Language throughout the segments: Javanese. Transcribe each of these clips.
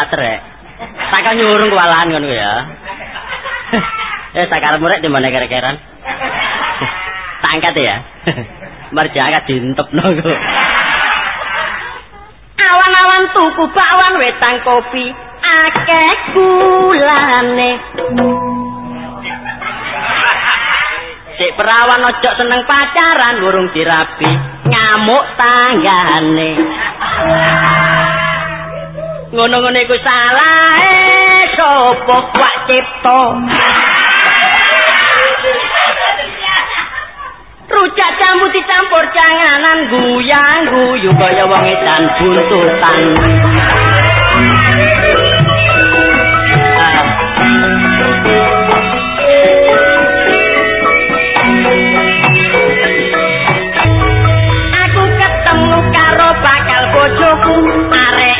starter rek. Tak nyurung kewalahan ngono ya. Eh sakarepmu rek di mana kira-kira? Tak angkat ya. Marja angkat diintepno kok. Awan-awan tuku bakwan wetang kopi akeh gulane. Sik perawan ojo seneng pacaran burung dirabi ngamuk tanggane. Ngono-ngono iku salah sapa wak cipta. Rujak jambu dicampur janganan guyang guyu kaya wong edan buntutan. Aku ketemu karo bakal bojoku pancen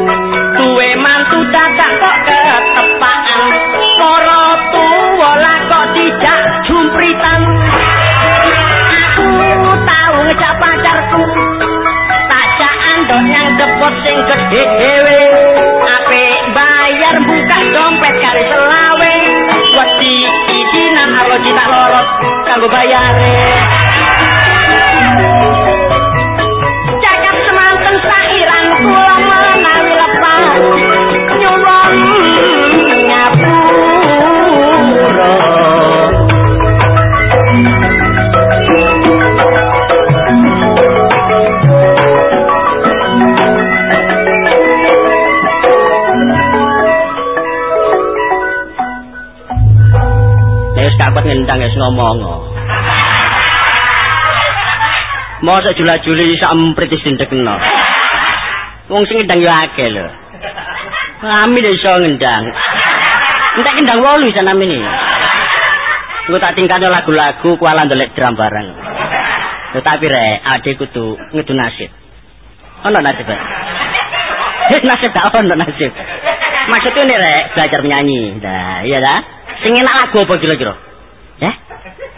gede dewe Ape bayar buka dompet kali selawe. Wedi izinan aku tidak lorot Kanggo bayare. Cakap semanten sairan kula menawi lepas ngendang ngomong. Mosok jula-juli sak wis ndekno. Wong sing ngendang yo akeh lho. Amin iso ngendang. Entek kendang wolu sana mini. Engko tak tingkatno lagu-lagu kuala ndelek drum bareng. Tetapi rek, ade kudu ngedu nasib. Ono nasib. Rek? Eh, nasib tak ono nasib. Maksudnya nih rek, belajar menyanyi. Nah, iya dah. Sing enak lagu apa kira-kira?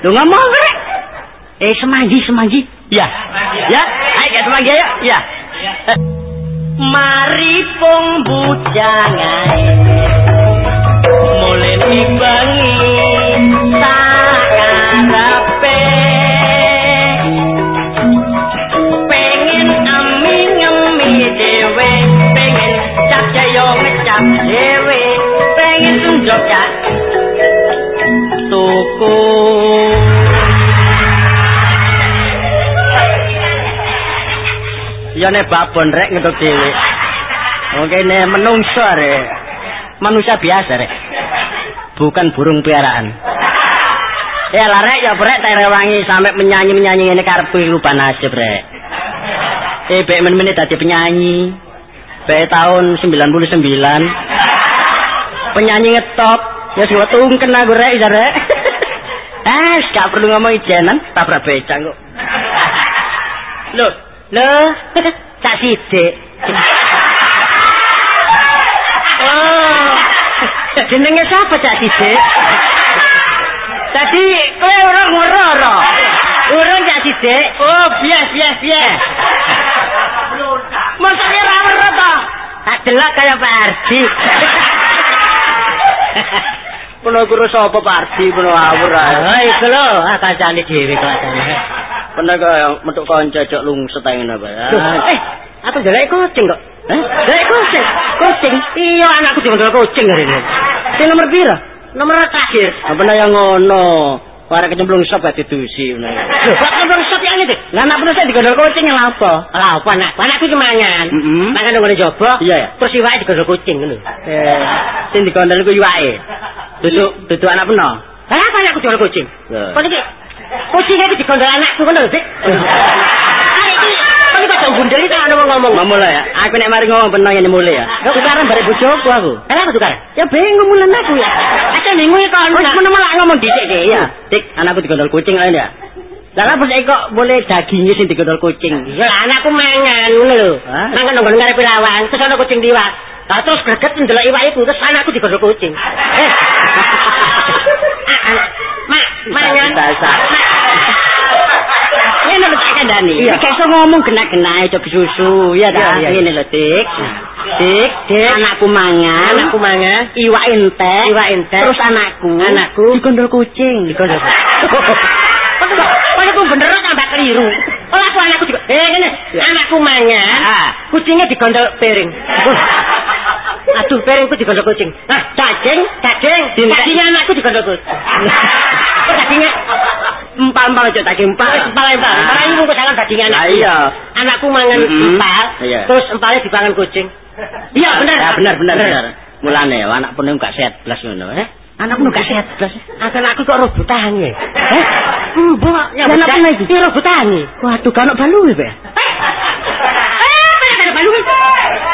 Lu ngomong rek. Eh, semanggi, semanggi. Ya. Ya, ayo ya, semanggi ayo. Ya. Mari pung bujangan Mulai dibangi Sakarepe Pengen ami ngemi dewe Pengen cap jayo ngecap dewe Pengen tunjuk ya Tuku. Nek babon rek ngetuk dhewe. Oke nek menungso rek. Manusia biasa rek. Bukan burung piaraan. Ya lah rek ya rek tak rewangi sampai menyanyi-menyanyi ini karep rubah nasib rek. Eh bek men-men dadi penyanyi. Bek tahun 99. Penyanyi ngetop. Ya sing tungken aku rek ya rek. Eh, gak perlu ngomong ijenan, tabrak becak kok. Loh, loh, cak sidik. Oh, jenenge siapa cak sidik? Tadi kowe ora ngoro-oro. Urung cak sidik. Oh, bias bias bias. Maksudnya ora ngoro to? Tak delok kaya Pak Ardi. Puno guru sapa Pak Ardi puno awur ae. Ha iku lho, ah kancane dhewe kancane. Puno kaya metuk kanca cok lungset ae Pak. Eh, aku jelek kucing kok. Eh, jelek kucing. Kucing. Iya, anakku diundul kucing hari ini. Sing nomor pira? Nomor terakhir. Apa yang ngono? Para kecemplung sop gak didusi. Kok kecemplung sop yang itu? Lah anak penuh saya digondol kucing yang apa? Lah apa anak? Anakku cuma mangan. Mangan dong coba. Iya ya. Terus iwake digondol kucing ngono. Eh, sing digondol iku iwake. Duduk duduk anak penuh. Lah apa anakku digondol kucing? Kok iki kucing iki digondol anakku ngono sih. Kok kok gundel iki ana wong ngomong. Ngomong ya. Aku nek mari ngomong bener yen mulai ya. Kok tukaran bare bojoku aku. Eh aku tukaran. Ya bingung mulen aku ya. Aja bingung kok. Wis menemen lak ngomong dhisik iki ya. Dik, anakku digondol kucing lain ya. Lah apa sih kok boleh dagingnya sing digondol kucing? Ya anakku mangan ngono lho. Mangan nang ngarep lawang, terus ana kucing liwat. Lah terus greget ndelok iwak iku terus anakku digondol kucing. Eh. Mak, mangan. Ini lho tak kandani. Iya. Iki iso ngomong genak-genak cok susu, ya ta? Iya, iya. Ini lho, Dik. Dik, Dik, anakku mangan. Anakku mangan. Iwak entek. Iwak entek. Terus anakku. Anakku. digondol kucing. Digondol. Kok aku bener tambah keliru. Oh aku anakku juga. Eh ngene, anakku mangan. Ah. Kucingnya digondol piring. Aduh, piringku digondol kucing. Nah, cacing, cacing. Cacingnya anakku digondol kucing. Kok cacingnya Empal-empal cok daging empal. empal-empal. Ah. Empal ini mungkin salah daging anak. Ah, iya. Anakku mangan empal, terus empalnya dipangan kucing. Iya, bener. Ya bener bener bener. Mulane anak pun gak sehat blas ngono, eh. Anakmu gak sehat blas. Akan aku kok rebutan ya. Eh? Mbok, Ya, anak pun lagi? Iya, rebutan ya. Waduh, kan balu ya, Eh, ada balung.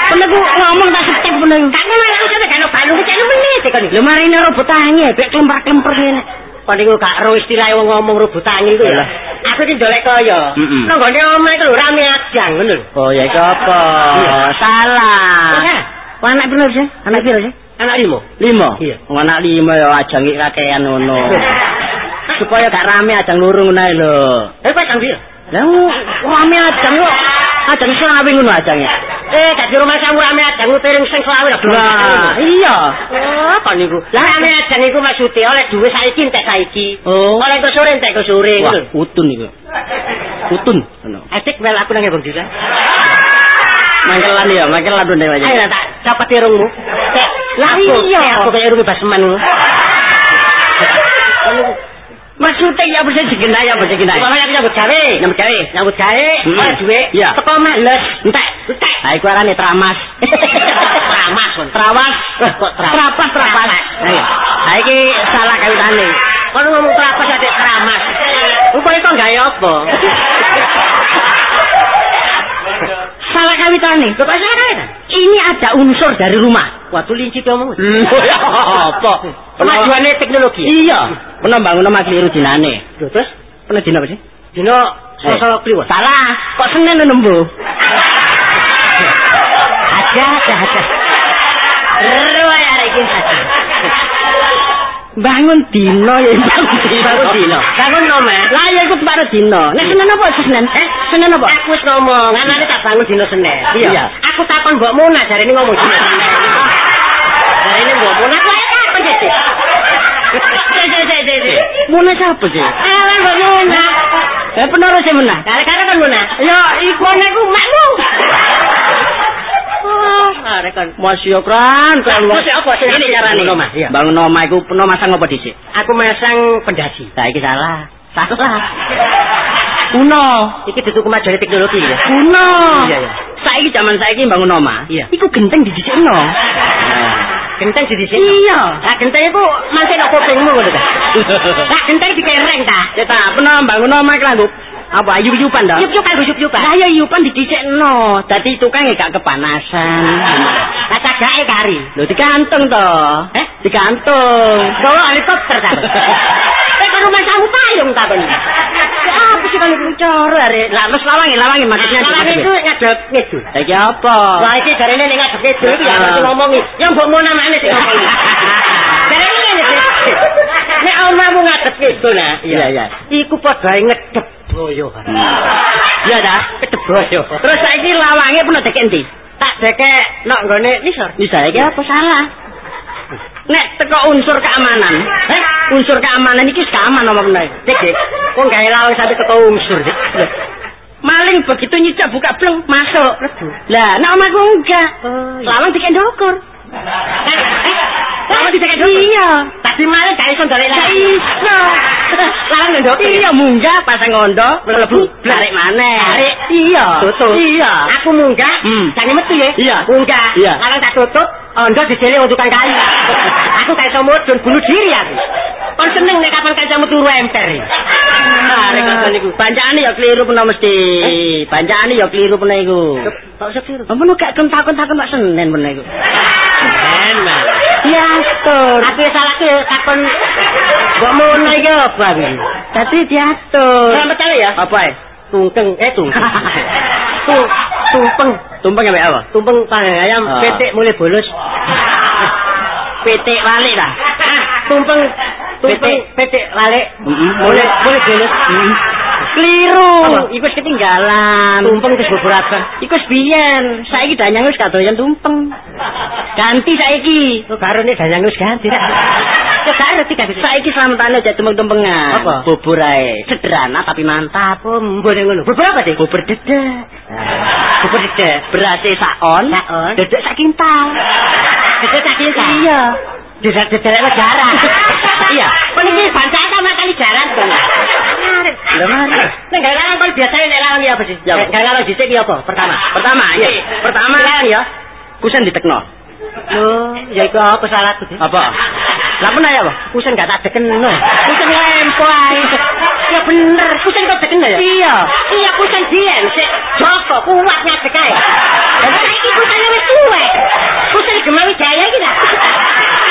Pernah ku ngomong tak setek pernah. Tak ngomong aku sampe kan balung cek menit kan. Lho marine rebut tangi, bek klempar-klempar ngene. Kon niku gak ro istilah wong ngomong rebutan iku ya. Lah. Aku iki ndolek kaya. Nang gone omah iku lho rame ajang ngono lho. Oh, ya iki apa? Salah. Wah, anak piro sih? Anak piro sih? Anak limo. Lima. Iya. Wong anak lima ya ajang iki kakean ngono. Supaya gak rame ajang ngono ae lho. Eh, kok sang piro? Lah rame ajang kok. Ajang selawe ngono ajangnya. Eh, dadi rumah kamu rame ajang lu piring sing selawe lho. Lah, iya. Oh, kon niku. Lah rame ajang iku maksude oleh duwe saiki entek saiki. Oh. Oleh ke sore entek ke sore Wah, utun iku. Utun. Asik mel aku nang ngebong dira. Mangkelan ya, mangkelan dene wae. Ayo tak copot irungmu. Cek, lah iya. Aku kayak irung basman. Maksudnya ya bisa digendai ya bisa digendai. Pokoknya aku nyambut gawe. Nyambut gawe. Nyambut gawe, Hmm. ora duwe. Iya. Teko males. Entek. Entek. Ha iku arane tramas. Tramas, kon. Trawas. Kok trapas? Trapas, trapas. Ayo. Iki salah kawitane. Kon ngomong trapas adik tramas. Engko iku gawe apa? Salah kawitane. Kok salah ta? Ini ada unsur dari rumah. Waktu linci ngomong. Hmm, apa? Kemajuannya teknologi. Iya. Pernah bangun nama keliru dinane. Lho, terus Pernah dina apa sih? dino sosok kliwon. Salah. Kok Senin nembu? Ada, ada, ada. Ya iki. Bangun dino ya bangun dino. Bangun nome. Lah ya iku baru dino. Nek Senin apa Senin? Eh, Senin apa? Aku wis ngomong, anane tak bangun dino Senin. Iya. Aku takon mbok Muna jarene ngomong dino Senin. Jarene mbok Muna kok apa sih? Cek. Muna siapa sih? Ala mbok Muna. Eh, penara sih Muna. Kare-kare kan Muna. Ya, iku Iku makmu. Arek kan. Masih kran kan Terus apa sih ini carane? Bangun omah. Iya. Bangun omah iku peno masang apa dhisik? Aku masang pendasi. Saiki salah. Salah. Kuno. Iki dudu kemajuan teknologi ya. Kuno. Iya, iya. Saiki zaman saiki bangun omah. Iya. Iku genteng didhisikno. Genteng di sini. Iya. Lah genteng iku mangke nang kupingmu ngono ta. Lah genteng dikereng ta. Ya ta, peno bangun omah iki Apa ayub-ayuban dah? Yup-yupan yup-yupan. Lah ya yupan didhisikno. Dadi tukang gak kepanasan. Lah cagake kari. Lho digantung to. Eh? Digantung. Bawa helikopter ta. Eh kan rumah kamu payung ta ben. Ya apa sih kan iku cara arek. Lah wis lawangi lawangi maksudnya. Lah itu ngadep ngidul. Saiki apa? Wah iki jarene ning ngadep ngidul iki ya Ah. mesti ngomongi. Ya mbok mau namane sing ngomongi. Nek omahmu ngadep ngidul nah. Iya, iya. Iku padha ngedep boyo. Iya dah. Ngedep boyo. Terus saiki lawange pun dek endi? Tak dekek nok nggone nisor. Bisa iki apa salah? Nek teko unsur keamanan, eh unsur keamanan iki wis keaman apa meneh? Dik, dik. Kok gawe lawang sampe teko unsur, dik. Maling begitu nyicak buka bleng masuk. Lah, nek omahku enggak. Oh, iya. Lawang dikek ndokur. Eh, eh, dulu. Iya. Tadi malah gak iso ndolek Gak lagi. iso. Lawang ndok. Iya munggah pasang ngondo, mlebu blarik maneh. Tarik. Iya. Tutup. Iya. Aku munggah, Hmm. jangan metu ya. Iya. Munggah. Iya. Lawang tak tutup, ondo dijele wong tukang kayu. aku gak iso mudhun bunuh diri aku. Kon seneng nek kapan kancamu turu emper. Ah, nek ngoten niku. Bancane ya keliru peno mesti. Bancane ya keliru peno iku. Kok keliru? Apa nu gak takon-takon Pak Senen peno iku. Enak. Ya, tur. Aku ya salah ke takon Kok ngono iki apa iki? Dadi diatur. Selamat kali ya. Apa ae? Tungkeng eh tungkeng. Tung tumpeng, Tumpeng ambek apa? tumpeng panggang ayam Ah. petik mulai bolos. Pitik balik lah. Tumpeng tumpeng petik lalik Heeh. mulai mulai bolos. Keliru. Apa? Iku wis ketinggalan. Tumpeng wis beberapa. Iku wis biyen. Saiki danyang wis kadoyan tumpeng. Ganti saiki. Kok karo nek danyang wis ganti. Kok karo tiga Saiki slametane aja tumpeng-tumpengan. Apa? Bubur ae. Sederhana tapi mantap. Oh, mbone ngono. Beberapa sih? Bubur dedek. Bubur dedek. Berase sakon. Sakon. Dedek sak kintal. Dedek sak kintal? Iya. Dedek dedek jarang. Iya. Kok niki bancaan sama kali jarang to. Lha mari. Nek biasane nek larang ya apa sih? Ya? Gak larang dhisik ya apa? Pertama. Pertama, Iya. iya. Pertama Larang ya. kusen ditekno. Loh, ya iku apa salahku sih? Apa? Lah ya, Pak? Kusen gak tak dekeno. Kusen lempo ae. Ya bener, kusen kok dekeno ya? Iya. Iya kusen biyen sik Joko kuat ngadek ae. Lah saiki kusen wis tuwek. Kusen gemawi jaya iki ta?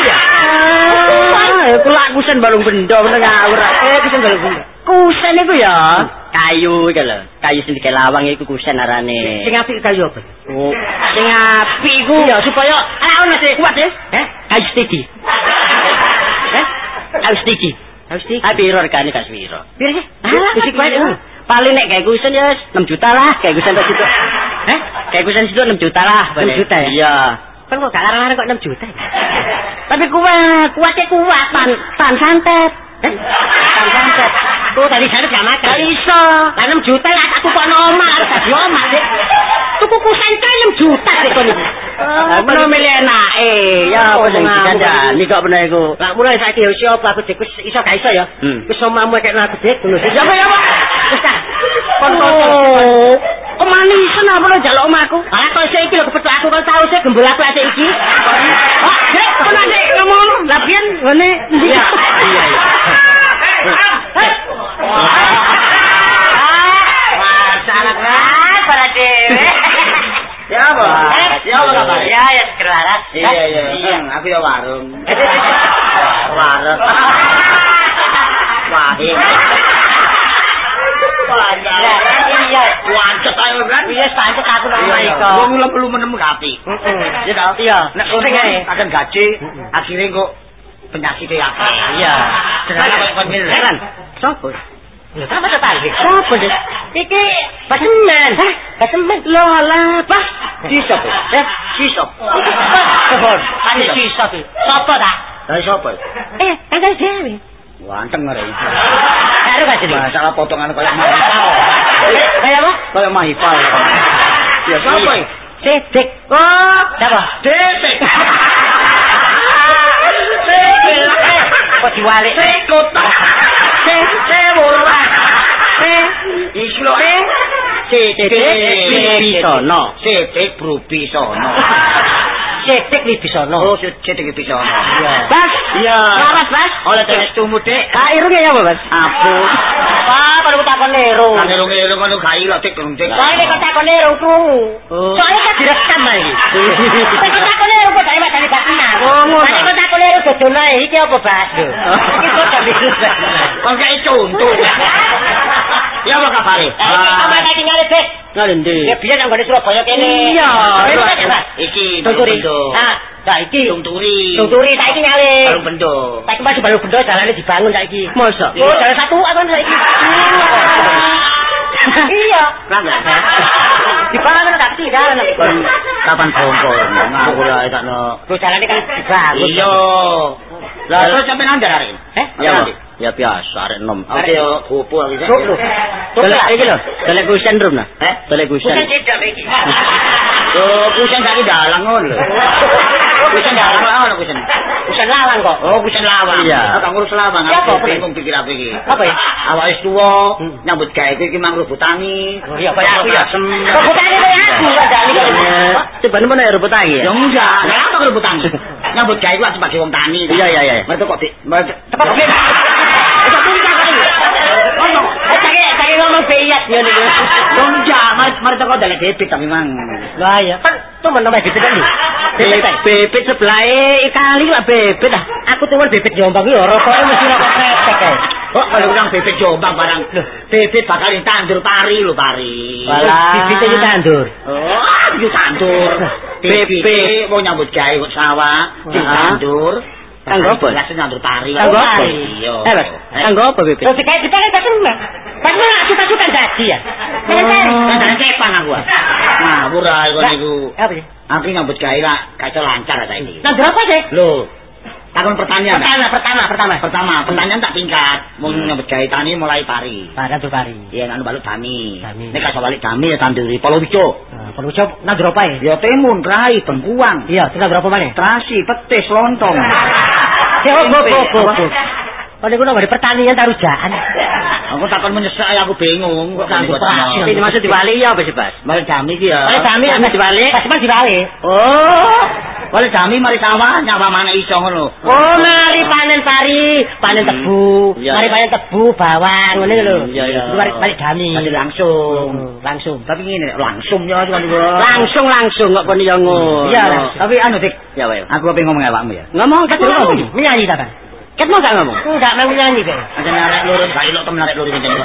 Ah, ya kula kusen balung benda bener ngawur. Eh kusen balung benda. Kusen iku ya kayu iki lho. Kayu sing dike lawang iku kusen arane. Sing apik kayu apa? Oh, sing apik iku Iya, supaya ana ono sih kuat ya. eh kayu stiki. Eh? Kayu stiki. Harus di. Ah piro regane gak swiro? Piro sih? Kuat. Paling nek kayak kusen ya 6 juta lah, kayak kusen tok situ. Eh? Kayak kusen situ 6 juta lah. 6 juta ya? Iya. Kan kok gak larang-larang kok 6 juta. ya? Tapi kuat, kuatnya kuat, tan, tan santet. Tuh tadi gak makan. Gak iso. Lah 6 juta lah aku kok omah harus dadi omah sih. Tuku kusen kan 6 juta sih kon iki. Lah menawa milih enak eh, ya apa sing dikandani kok bener iku. Lah mulai saiki yo siapa aku dik wis iso gak iso ya. Hmm. Wis omamu kek aku dik ngono. Ya apa ya apa? Wis oh, kemanisan apa lo jaluk omahku? Alah kok saiki lho kepethuk aku kok tau sih gembul aku asik iki. Oh, Dek, kon asik ngomong. Lah pian ngene ndi? Iya, iya, iya. Masalah kan para dewe. Ya apa? Ya apa kabar? Ya ya kelaras. Iya, iya. Iya, aku ya warung. Warung. Wah, Iya. Wancet ayo kan? Iya, pancet aku nang Iya, iya. iko. Wong lu perlu menemu api. Heeh. Ya tau? Iya. Nek Sing kono ae. akan gaji, akhirnya kok penyakit ya. Iya. Sekarang kayak kon ngene. Heran. Sopo? Ya sama tertarik. Sopo deh? Iki pasemen. Hah? Pasemen. Lo alah, Pak. Sisop. Eh, sisop. Sopo? Ane sisop. Sopo ta? Lah sopo? Eh, tanggal dewe. Wanteng ngare. Karo gak jadi. Masalah potongan kayak mahipal. Kayak apa? Kayak mahipal. Ya iki? Sedek. Oh, siapa? Detek. Kok diwalik? Sekot. Se sewora. Se islo e. Sedek bisono. Sedek brubisono. Sedek li bisono. Oh, sedek bisono. Iya. Bas. Iya. Selamat, Bas. Oleh terus tumu, Dek. Kak irungnya ya apa, Bas? Apa? Pak, kalau takon nero. Kan elung-elung ngono gai lho, Dek, Dek. Soalnya nek takon nero krungu. Oh. Soalnya kan direkam lagi. Nek takon nero kok dhewe bakal dikenal. Oh, ngono. Nek takon nero dodono iki apa, Bas? Iki kok gak bisa. Kon kayak contoh. Ya apa kabare? Apa tak tinggal Ngendi? Ya biyen nang gone Surabaya kene. Iya, Ini iya. kan, Bas? Iki Tungturi. Bendo. Ah, saiki Tungturi. Tungturi saiki nyale. Balung bendo. Saiki masih baru bendo jalane dibangun saiki. Masa? Oh, jalan satu aku saiki. Iya. Langgar. Dibangun tak tinggal. Kon kapan bongko? Ngaku lah sakno. Terus jalane kan dibangun. Iya. Lah terus sampe nang jare. Eh? Ya? Ya biasa arek nom. Arek yo gopo iki. Lho. Delek Pak. iki lho, delek kusen rum nah. Eh? Delek kusen. Bukan cedak iki. Oh, kusen saiki dalang ngono lho. Kusen dalang ngono kusen. Bukan lalang kok. Oh, kusen lawang. Iya. Apa ngurus lawang? Ya, Aku apa, bingung pikir aku iki. Apa ya? Awak wis tuwa, Hmm. nyambut gawe iki mang rebutani. Oh iya, kayak aku ya. Kok aku kok jali kok. Coba mana ya rebutani ya? Ya enggak. Lah apa rebutani? Nyambut gawe ku sebagai wong tani. Iya, iya, iya. Mereka kok di Tak ya nih. Dong enggak, mari tapi mang. Lah lah bebet ah. Aku tuwel bebet Jombang ya rokoke mesti rokok kretek kae. Kok kalau orang bebek jombang barang bebek bakal ditandur pari lho pari. Walah. Bibit iki tandur. Oh, itu tandur. Bebek mau nyambut gawe kok sawah ditandur. Kanggo apa? Pari. Kanggo apa? Iya. Eh, Mas, kanggo apa bebet? Terus kayak kita kan kesel. Pas suka-suka jadi ya. Kan kepan aku. Nah, ora kok niku. Apa sih? Aku nyambut gawe lah kacau lancar saiki. Tandur apa sih? Lho, takon pertanian. Pertama, pertama, pertama. Pertama, pertanian tak tingkat. Mau nyambut gawe tani mulai pari. Para tuh pari. Iya, anu balik dami. Dami. Nek kasih balik dami ya tanduri Polowijo. Nah, perlu coba nandur apa ya? Ya timun, rai, bengkuang. Iya, kita berapa mana? Terasi, petis, lontong. Ya, oh, go, go, go, go. Kalau gue nggak pertanian tarujaan. Aku takon menyesal aku bingung. Kok nganggo terasi. Ini maksud dibalik ya apa sih, Bas? Balik dami iki ya. Oleh kami Pas dibalik. Pas pas dibalik. Oh, balik dami mari sawah nyapa mana iso ngono. Oh, mari panen pari, panen tebu, Iya, mari panen tebu, bawang, ngene lho. Iya, iya. Balik balik dami. Tadi langsung. Hmm, langsung. Tapi ngene langsung ya cuma juga. Langsung langsung kok pun yang ngono. Iya. Tapi anu dik, Ya, wae. aku apa ngomong awakmu ya? Ngomong Ketemu ngomong. ngomong, menyanyi ta, Bang? Ket mau gak ngomong? Enggak, mau nyanyi kok. Ada narik lurus, gak ilok temen narik lurus ngene.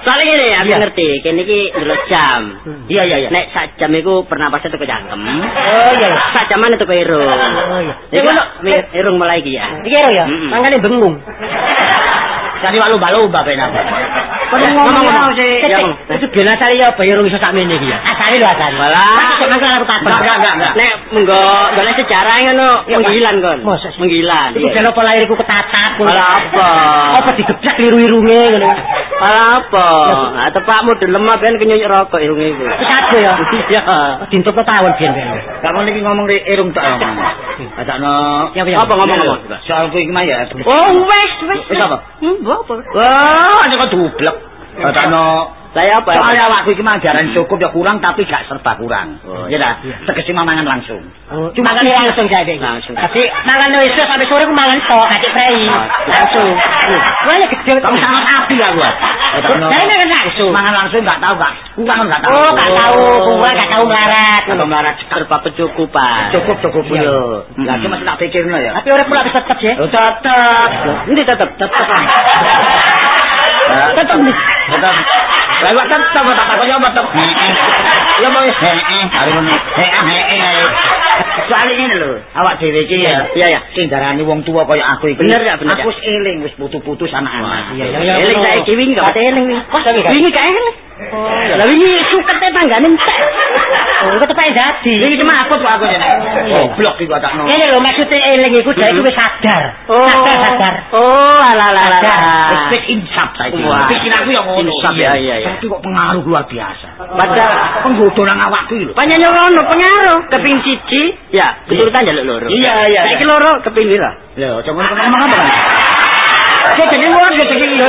Soalnya gini, aku ngerti, kene iki ndelok jam. Iya iya iya. Nek sak jam iku pernapasnya tuh cangkem. Oh iya. Sak jaman itu irung. Oh iya. Iki ono irung mulai iki ya. Iki ero ya, Mm-mm. mangane bengung. Jadi walu balu babe napa. Ya, ngomong, ngomong. Ngomong. itu biasa asale ya irung iso sakmene iki ya. Asale lho asale. Walah. Mangkane aku takon. Enggak, enggak, enggak. Nek menggo golek sejarah ngono menggilan kon. Masa sih? Menggilan. Iku jane apa lahirku ketatap. ngono. Malah apa? Apa digeblak iru-irunge ngono. Malah apa? Ah tepakmu delem ben kenyuk rokok irung iku. Ade ya. Iya. Dintupno tawon biyen biyen. Gak mau niki ngomong di irung tok ngomong. Adakno Ya, ya. Apa ngomong-ngomong? Soal kuwi iki mah ya. Oh, wes, wes. Wis apa? Mbok apa? Wah, ada kok dublek. Adakno Saya apa? Soalnya awakku iki mah ajaran cukup ya kurang tapi gak serba kurang. Oh, Ya iya. tegese mangan langsung. Cuma kan langsung jadi. Langsung. Tapi mangan wis sampai sore ku mangan tok kaki prei. Langsung. Wah, ya gede. Kamu sangat api ya gua. Jadi mangan langsung. Mangan langsung gak tahu gak. Kurang gak tahu. Oh, gak tahu, kurang gak tahu melarat. Kalau melarat serba kecukupan. cukup cukup yo. Lah cuma tak pikirno ya. Tapi orang pula tetap ya. Oh, tetep. Ini tetap tetap. Tetep nih. Tetep. Lewat tetep tak takut ya tetep. Ya mau heeh, hari ini heeh heeh. Soalnya ini lho, awak dhewe iki ya. Iya, iya. Sing darani wong tua kaya aku iki. Bener ya, bener ya. Aku wis eling wis putu-putus anak-anak. Iya, iya, iya. Eling saiki wingi gak pate eling wingi. Kok? Wingi gak eling. Lah wingi sukete tanggane entek. Oh, kok tepak dadi. Iki cuma aku tuh aku jane. Goblok iku atakno. Ini lho maksudnya eling iku dhek iku wis sadar. Sadar, sadar. Oh, ala ala ala. Wis insaf saiki. Pikiranku ya ngono. Insaf, ya, iya, iya. Tapi kok pengaruh luar biasa. Padahal penggodho nang awakku lho. Panjenengan rono pengaruh keping siji, ya, keturutan jaluk loro. Iya, iya, Saiki loro keping pira? Lho, coba ngomong apa? Kok jadi ngono kok jadi lho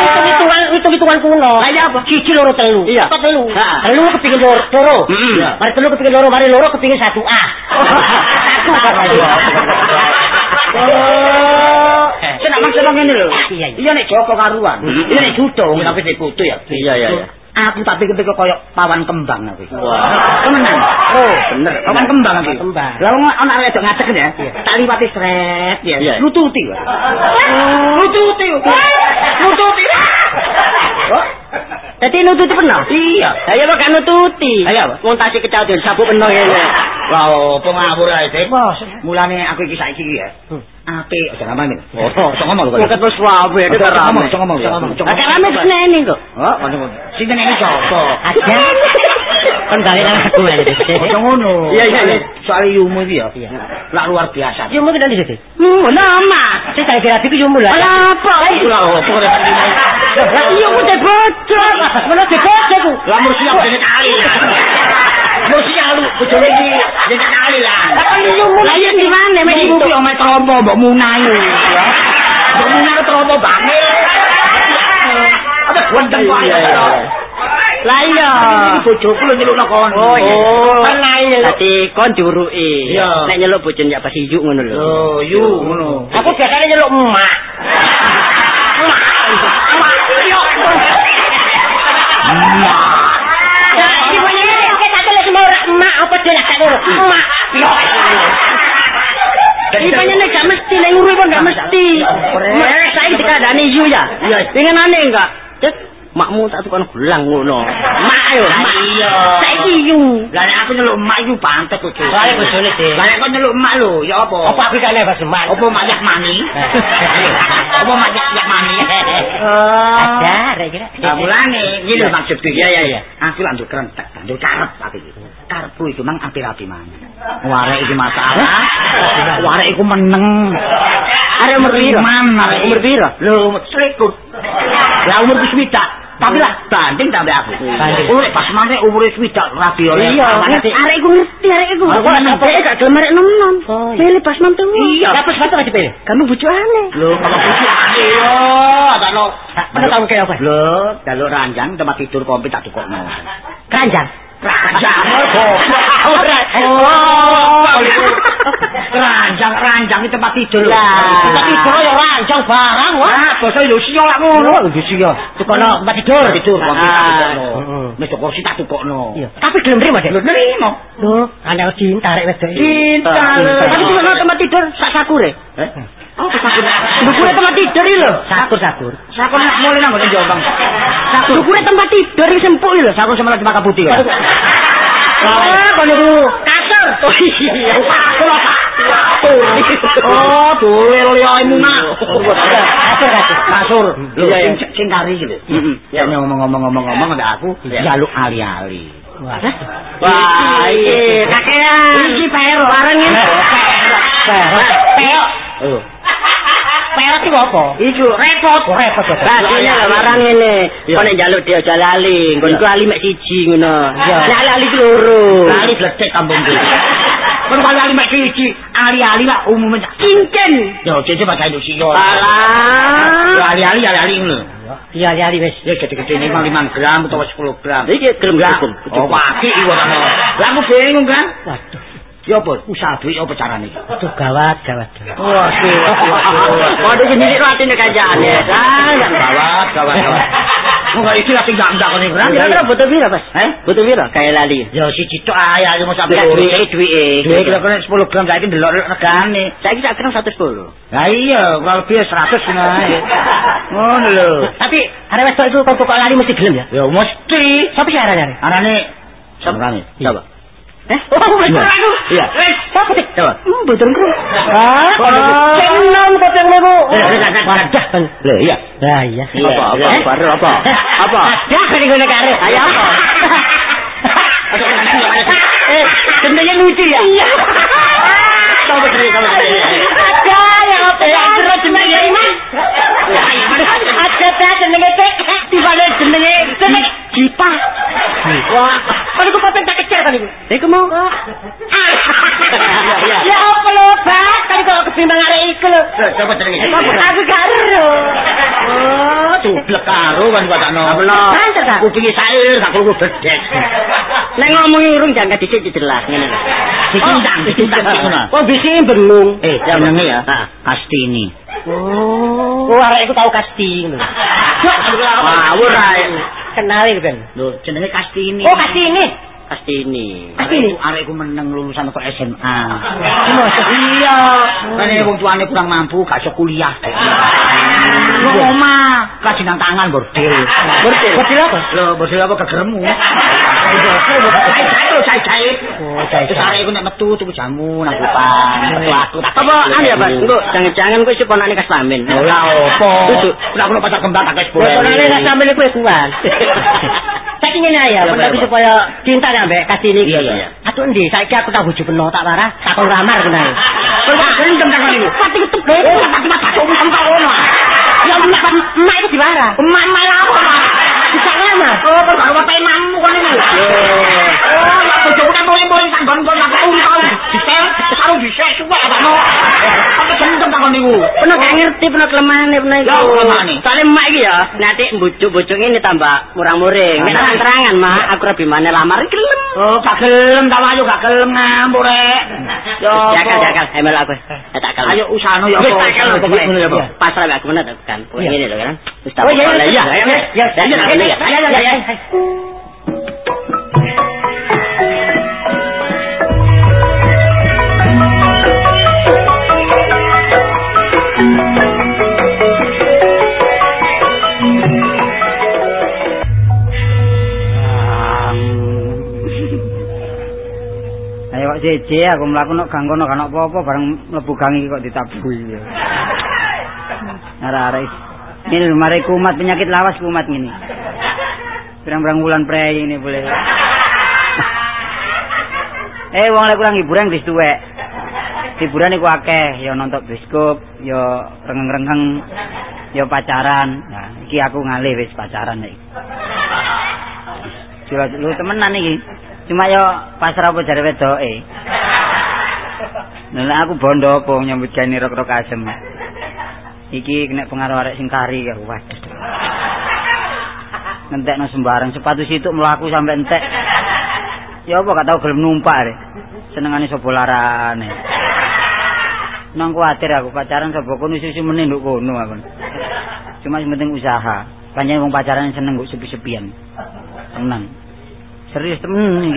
Hitung-hitungan hitung-hitungan kuno. Lah iya apa? Siji loro telu. Iya. Apa telu? Ha. Telu kepingin loro. loro. Iya. Mari telu kepingin loro, mari loro kepingin satu A. Satu kan Maksud ngene lho. Iya, iya. Iya nek Joko karuan. Mhm. Iya nek Judo tapi sik putu ya. Iya, iya, iya. Aku tak pikir-pikir koyo pawan kembang aku. Wah. Temenan. Oh, bener. Pawan kembang aku. Kembang. Lah wong ana arek wedok ngadeg ya. Tak liwati sret ya. Lututi. Lututi. Oh. Dadi nututi pernah? Iya. Ayo kok kan nututi. Ayo, apa? Wong tasik kecaden sabuk penuh ngene. Lah opo ngawur ae, Dik? Bos. Mulane aku iki saiki iki ya. Hmm. Apik, aja ini. Oh, aja ngomong lho. Kok ketemu suabe Aja ngomong, aja ngomong. Aja ngomong. Lah kok. Oh, ngono. Sinten iki sapa? Aja. Kan balik nang aku aja. Aja ngono. Iya, iya, iya. Soal yumu iki ya. Lah luar biasa. Yo mungkin nanti sih. Hmm, nama. Saya tak kira yo mulai. Lah apa? Lah opo kok Lah iya ku te bojo. Mana dibaca ku? Lah mesti aku jeneng kali. Mesti aku bojone iki jeneng kali lah. Lah iya mulai yang di mana? Mek ibu ki omae trombo mbok munai. Ya. Mbok munai trombo banget. Ada kok. Lah iya. Bojoku lho nyelukno kon. Oh iya. Kan naik. Dadi kon diuruki. Nek nyeluk bojone ya pas ijuk ngono lho. Oh, yu ngono. Aku biasanya nyeluk emak. Ya, ibunya ini pakai satu lagi mau emak apa dia nak ngono? Mak. Yo. Jadi banyak gak mesti, nek ngurui pun gak mesti. Saya dikadani yu ya. Pengen aneh enggak? Makmu tak tukang gelang ngono. Mak yo, mak iya. Saiki yu. Lah nek aku nyeluk emak iku pantes kok. Lah bojone sih. Lah nek kok nyeluk emak lho, ya apa? Apa aku kene pas emak? Apa mak yak mani? Apa mak yak yak mani? Oh. Ada, rek kira. Nah, mulane iki lho maksudku. Iya, iya, iya. Aku lak nduk krentek, nduk karep tapi iki. Karepku iku mang api-api mana. Warek iki masalah. Warek iku meneng. Arek umur piro? Mana arek Umur piro? Lho, selikur. Lah umur wis swidak. Tapi lah banding sampe aku. Umur pas mane umur wis swidak rabi oleh. Iya, arek iku ngerti arek iku. Aku Kok ngerti. sampe gak gelem arek nom-nom. Oh, iya. Pilih pas mantu. Iya. Apa sepatu lagi pilih? Kamu bojone. Lho, kalau kuwi ayo, tak lo. Mana tahu kayak apa? Lho, jaluk ranjang tempat tidur kompi tak tukokno. Keranjang. Ranjang. Oh, Ranjang, ranjang itu tempat tidur. Lah, tempat tidur ya ranjang barang, wah. Basa Indonesia lak ngono. Indonesia. Tukono tempat tidur. Tidur tukokno. Heeh. Wis kursi tak tukokno. Iya. Tapi gelem nrimo, Dek. Lho, nerimo. Loh, ana cinta rek wedok. Cinta. Tapi cuma no tempat tidur sak sakure. Eh? Apa? Dukure tempat tidur iki lho. Sakur-sakur. Sakit nak mulai nang ngene Jombang. Sakure. Dukure tempat tidur iki sempuk lho. Sakit sama lagi makan putih kan. Ah, kon niku kasur. Oh iya. Aku lho Pak. Oh, duwe liyamu nak. Kasur, kasur. Kasur. Iya, sing- kari iki lho. Heeh. Ya ngomong-ngomong-ngomong-ngomong ada aku Iya. jaluk ali-ali. Wah. Iya. Kakean. Iki pero barang ini. Peok. Perot itu apa? Iku repot. Oh, repot, barang ini. Iya. Kau nek jaluk dia aja lali. Kau niku ali mek siji ngono. Iya. Nek lali iki loro. Ali bledek kampungku. Kan kalau ali mek siji, ali-ali lah umumnya. Cincin. Yo, jadi bahasa Indonesia. Yo, Alah. ali-ali ali-ali ngono. Iya, iya, wis. Ya gede-gede ini mah 5 gram atau 10 gram. Iki gelem Enggak. hukum. Oh, wakil iku ana. Lah aku bingung kan. Waduh. Ya apa? Usaha duit apa carane? Aduh, gawat, gawat. Waduh. Waduh iki nilik atine kancane. Ah, Gawat, gawat, gawat. Enggak iki lagi enggak enggak kene berang. Kira-kira butuh pira, Mas? Eh? Butuh pira kayak lali? Ya siji tok ae ayo mau sampe Nek duwe duwe. Duit kira-kira 10 gram saiki ndelok regane. Saiki sak gram 110. Lah iya, kurang lebih 100 ngono ae. Ngono lho. Tapi arek wedok itu kok kok lali mesti gelem ya? Ya mesti. Siapa sih arane? Anane sampeyan. Coba. Eh? Oh, betul aku. Iya. Eh, sih? Coba. Hmm. Ah, niku. Eh, eh, eh. Lho iya. Lah iya. Apa, apa, apa, apa? Apa? Ya, kene ngene kare. Ayo apa? Eh, sebenarnya lucu ya? Iya. Coba sini, coba sini. Ada yang apa? Terus jenenge ya, Iman? Ada dah jenenge cek. Tiba-tiba jenenge jenenge Jipa. Wah, kalau iku paten tak kecil kan iku. Iku mau. Ya apa lho, Pak? Kan kok ketimbang arek iku lho. Coba jenenge. Aku gak ero. Oh, cublek karo kan watakno. Apa? Pantes ta? Kupinge sair gak krungu bedek. Nek ngomongi urung jangan dhisik jelas ngene lho. Dicintang, dicintang ngono. Oh, bisi bengung. Eh, jenenge ya. Kastini. Oh, arek iku tau kasti ngono. Ngawur ae. Kenal iku ben. Lho, jenenge Kastini. Oh, kasti ini. Pasti ini. Arekku meneng lulusan kok SMA. Iya. Kan wong tuane kurang mampu, gak iso kuliah. Lu omah, kajinan tangan bordil. Bordil? Bordil apa? Lho, bordil apa kegeremu? Jahit-jahit. Oh. Terus iku nek metu tuku jamu nang kupang. Metu aku tak Apa anu ya, Pak? Engko jangan-jangan kowe si ponakne Kaslamin. Ora opo. Duduk. Ora ono kembang tak wis boleh. Potonane gak sampe iku wis kuwan. Saiki ngene ya, pendaku Pak. supaya cinta ambek kasih ini. Iya, iya. Aduh endi, saiki aku tak bojo peno tak parah, tak ramar kena. Kok gak gendeng tak niku? Pati ketebek. Oh, tak mata cuma kok ono. Ya emak emak itu diwarah. Emak emak apa, Ramar. Oh, kok gak wae mammu kan ini. Oh, lak bojoku kan boleh-boleh tak gon-gon aku untal. Diseret karo disek suwe ono. Apa gendeng tak niku? Pernah gak ngerti pernah kelemahane pernah Ya, kelemahane. Soalnya emak iki ya, nanti bujuk-bujuk ini tambah murang-muring. Nek Ah. terang-terangan mak, aku rabi mana lamar gelem. Oh, gak gelem tak ayo gak gelem ngampur rek. Yo. Jakal, jakal, emel aku. Ya tak kal. Ayo usahano ya Wis tak kal. Ya. Pasrah gak bener kan. Ngene lho kan. Wis tak ya. Ya ya ya. Ya ya ya. Jeje aku mlaku nek gang kono kan opo-opo bareng mlebu gang iki kok ditabuhi. Are-are ini mari kumat penyakit lawas kumat ngene. Pirang-pirang bulan prei ini boleh. eh wong lek kurang hiburan wis tuwek. Hiburan iku akeh, ya nonton bioskop, ya rengeng-rengeng, ya pacaran. Nah, iki aku ngalih wis pacaran iki. Jula lu temenan iki. Cuma yo pasrah apa jare wedoke. Nah, aku bondo apa nyambut gawe rok-rok asem. Iki kena pengaruh arek sing kari ya, waduh. ngentekno sembarang sepatu situ mlaku sampai entek. Ya apa gak tau gelem numpak re senengane sapa larane. Nang kuatir aku pacaran sapa kono susu meneh nduk kono aku. Cuma sing penting usaha. Panjang wong pacaran seneng kok sepi-sepian. Tenang. Serius temen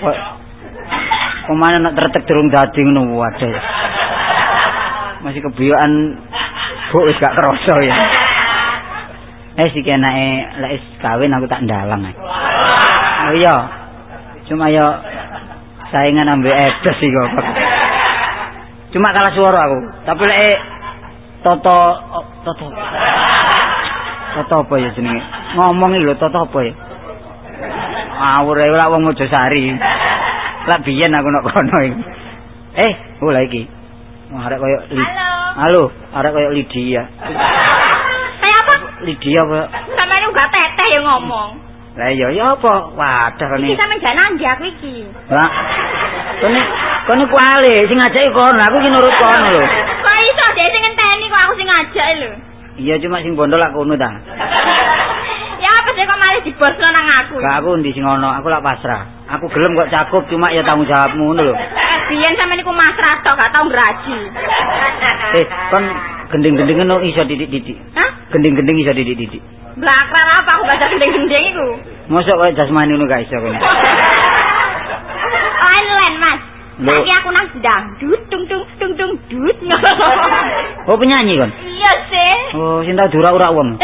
kok kemana nak tertek durung dadi ngono? Waduh masih kebiyoan bu wis gak kerasa ya Eh si kenake lek wis kawin aku tak ndalang. Oh iya. Cuma yo saingan ambek edes iki kok. Cuma kalah suara aku. Tapi lek toto oh, toto. Toto apa ya jenenge? Ngomong iki lho toto apa ya? Awur ae lak wong Mojosari. Lak biyen aku nek kono iki. Eh, oh lha iki. Arek koyo Halo. Halo, arek koyo Lydia. Lydia apa? Samane uga teteh ya ngomong. Lah iya ya apa? Wadah kene. Iki sampe jalan ndi aku iki. Lah. Kene kene kuali sing ngajaki kono, aku iki nurut kono lho. Kok iso dhek sing ngenteni kok aku sing ngajak lho. Iya cuma sing bondo lak kono ta. Ya apa sih kok malah dibosno nang aku. Gak aku ndi sing ono, aku lak pasrah. Aku gelem kok cakup cuma ya tanggung jawabmu ngono lho. Biyen sampe niku masrah tok gak tau ngraji. Eh, kon gending-gending ngono iso didik-didik. Hah? Gending-gending iso didik-didik. Blakrar apa aku baca gendeng-gendeng iku? Mosok koyo jasmani ngono gak iso kono. Online, Mas. Saiki aku nang dangdut tung tung tung tung dut. Oh penyanyi kon? Iya sih. Oh sing tau dura-ura wong.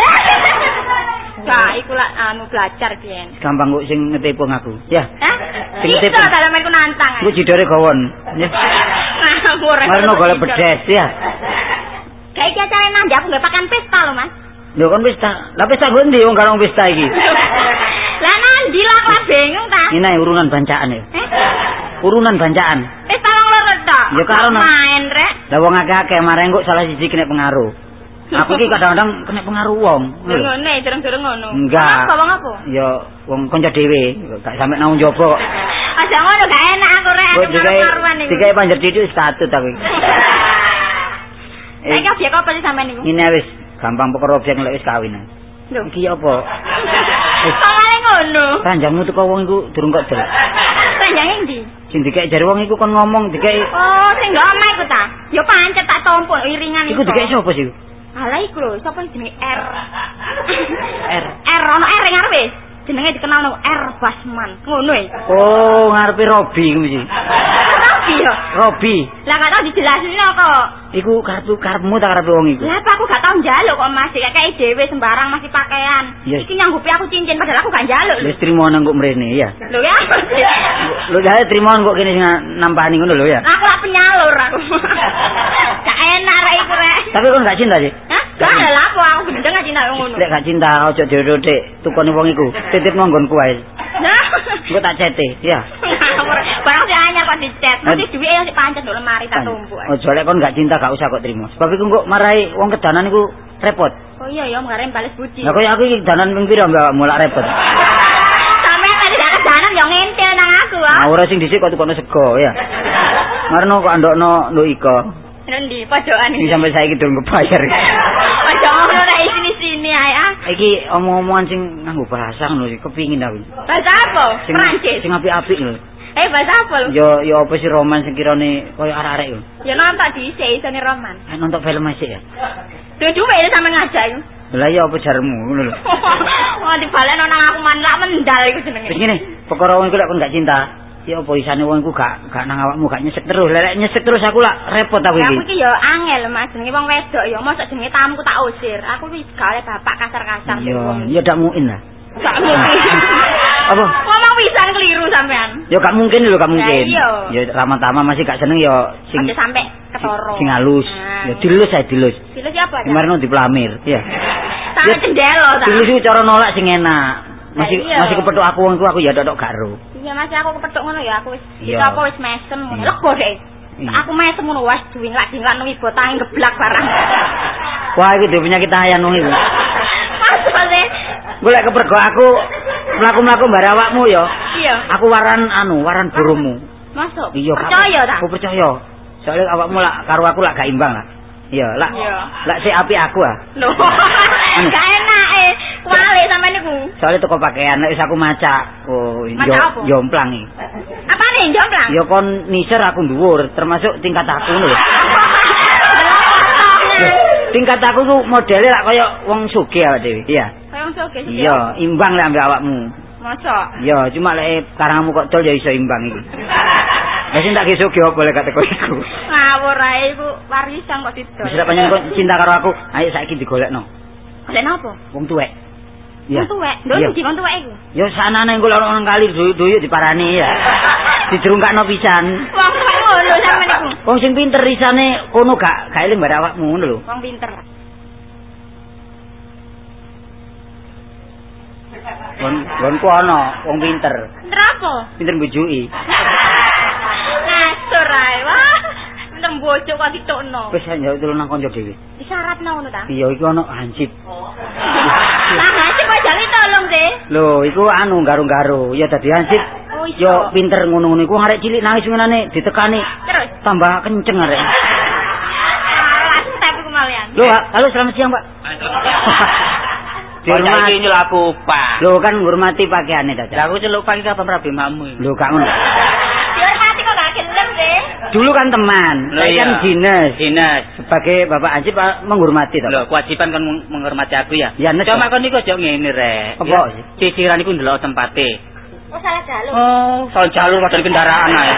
Iku lah anu belajar biyen. Gampang kok sing ngetepung aku. Ya. Hah? Sing Iso ketepung. dalam aku nantang. Ku jidore gawon. Ya. Ngawur. Marno golek bedes ya. Kayak iki acara nang aku gak pakan pesta lho, Mas. Lho kon pesta. Lah pesta ku endi wong karo pesta iki? Lah nandi lah aku bingung ta. Ini urunan bancaan ya. Eh? Urunan bancaan. Pesta wong loro tok. Ya, karo, main rek. Lah wong akeh-akeh mareng kok salah siji kena pengaruh. Aku iki kadang-kadang kena pengaruh wong. Lho ngene, durung-durung ngono. Enggak. Apa wong aku? Ya wong kanca dhewe, gak sampe nang njaba kok. Aja ngono gak enak aku rek. Aku dikai karo-karuan iku. dikai panjer titik statut aku. Eh, Saiki objek apa sih sampean niku? Ini wis gampang perkara objek lek wis kawin. Lho. Iki apa? Sangane ngono. Ranjangmu teko wong iku durung kok del. Panjange ndi? Sing dikek jare wong iku kon ngomong dikek Oh, sing gak omah iku ta. Ya pancet tak tompok iringan iku dikek sapa sih? Alah iku lho, sapa jenenge R? R. R ono R ing arepe. Jenenge dikenal no R Basman. Ngono e. Oh, ngarepe Robi mesti. Rapi yo. Robi. Lah gak tau dijelasin kok. Iku kartu karepmu ta karepe wong iku? Lah apa aku gak tau njaluk kok Mas, kayak dhewe sembarang masih pakaian. Yes. Iki nyanggupi aku cincin padahal aku gak njaluk. Wis trimo nang kok mrene ya. Lho ya. Lho jae trimo kok kene sing nampani ngono lho ya. Aku lah penyalur aku. gak enak rek iku rek. Tapi kon gak cinta sih? Hah? Gak lah aku gendeng aja cinta ngono. Lek gak cinta ojo diodotik tukone wong iku. Titip wae. Nah. Engko tak cete, ya. Barang sing anyar kok dicet. Mesti duwe ya sik pancet nduk lemari tak tumpuk. ae. Ojo lek kon gak cinta gak usah kok trimo. Sebab iku kok marai wong kedanan iku repot. Oh iya ya ngarep bales budi. Lah koyo aku iki danan ping pira mbak mulak repot. Sampe tadi gak kedanan ya ngentil nang aku ah. Nah, ora sing dhisik kok tukono sego ya. Marno kok andokno nduk iko. Nendi pojokan Iki iki. sampai saiki durung kebayar. Iki omong-omongan sing nganggo bahasa ngono sih kepingin aku. Bahasa apa? Sing Prancis. sing apik-apik lho. Eh bahasa apa lho? Yo yo apa sih roman sing kirane koyo arek-arek lho. Ya nonton dhisik isone roman. Eh, nonton film aja ya. Duwe itu sampe ngajak iku. Lah ya apa jarmu ngono lho. Oh dibalekno nang aku man lak mendal iku jenenge. Wis ngene, perkara wong iku lek kon gak cinta, ya apa isane wong iku gak gak nang awakmu gak nyesek terus. Lek nyesek terus aku lak repot aku Lah, Aku iki. iki ya angel Mas jenenge wong wedok ya mosok jenenge tamuku tak usir. Aku wis gak oleh bapak kasar-kasar Iya, wong. ya dak muin lah. Gak mungkin. Apa? Ngomong pisan keliru sampean. Ya gak mungkin lho, gak mungkin. Lah, iya. Ya Rama-tama masih gak seneng ya sing Aja sampe ketoro. sing halus. Ya dilus ae dilus. Sila siapa? Cak? Kemarin di pelamir, ya. Ya, cendelo ta. Dilus cara nolak sing enak. Masih masih kepethuk aku wong aku ya tok garo. Iya Mas, aku kepethuk ngono ya, aku wis Iya. apa wis mesem ngono. Lego deh. Aku mesem ngono wis duwing-duwing nungi botange geblak barang. Wah, iki dhewe penyakit ayan wong iku. Mas Mas. Golek kepergo aku mlaku-mlaku mbare awakmu ya. Iya. Aku waran anu, waran burungmu. Masuk. Iya. Percaya ta? Aku percaya. Soalnya awakmu lak karo aku lak gak imbang lah. Iya, lak. Iya. Lak sik api aku ah. Loh. Gak enak eh. Kuali sampe niku. Soalnya toko pakaian nek wis aku macak. Oh, yo- apa? jomplang iki. Apa nih jomplang? Ya kon niser aku dhuwur, termasuk tingkat aku lho. Tingkat aku ku modele lak kaya wong sugih awake dhewe. Iya. Kayang soge sih. Iya, imbang lek ambek awakmu. Masa? Iya, cuma lek karangmu kok dol ya iso imbang iki. Lah sing tak gesuk yo boleh kate iku. Ngawur ae iku warisan kok didol. Wis lek panjenengan kok cinta karo aku, ayo saiki digolekno. Golek napa? Wong tuwek. Iya. Tuwek. Lho Iya. siji wong tuwek iku. Ya sanane engko lek ono kali duyuk-duyuk diparani ya. Dijerungkakno pisan. Wong ngono sampe niku. Wong sing pinter risane kono gak gak eling bare awakmu ngono lho. Wong pinter. Gon gonku ana wong pinter. Pinter apa? Pinter mbujuki. Ngasur ae wah. Pinter bojo kok ditokno. Wis ya tulung nang kanca dhewe. Disyaratno ngono ta? Iya iku ana hansip. Lah deh. Lho, iku anu garu-garu. Ya dadi hansip. Oh. Yo pinter ngono-ngono iku arek cilik nangis ngenane ditekani Terus. tambah kenceng arek. Alas tapi kemalian. Lho, halo selamat siang, Pak. Dihormati. nyeluk aku, Pak. Lho kan ngurmati pakaiane ta, Lah aku celuk pagi kapan rabi mamu. Lho gak ngono. Dihormati kok gak gelem deh. Dulu kan teman, Lho, saya kan iya. dinas. Dinas. Sebagai Bapak Pak, menghormati to. Lho, kewajiban kan meng- menghormati aku ya. Ya, nes, Cuma kon iku aja ngene rek. Apa? Ya, Ciciran iku ndelok tempate. Oh salah jalur. Oh, soal jalur padahal kendaraan ae.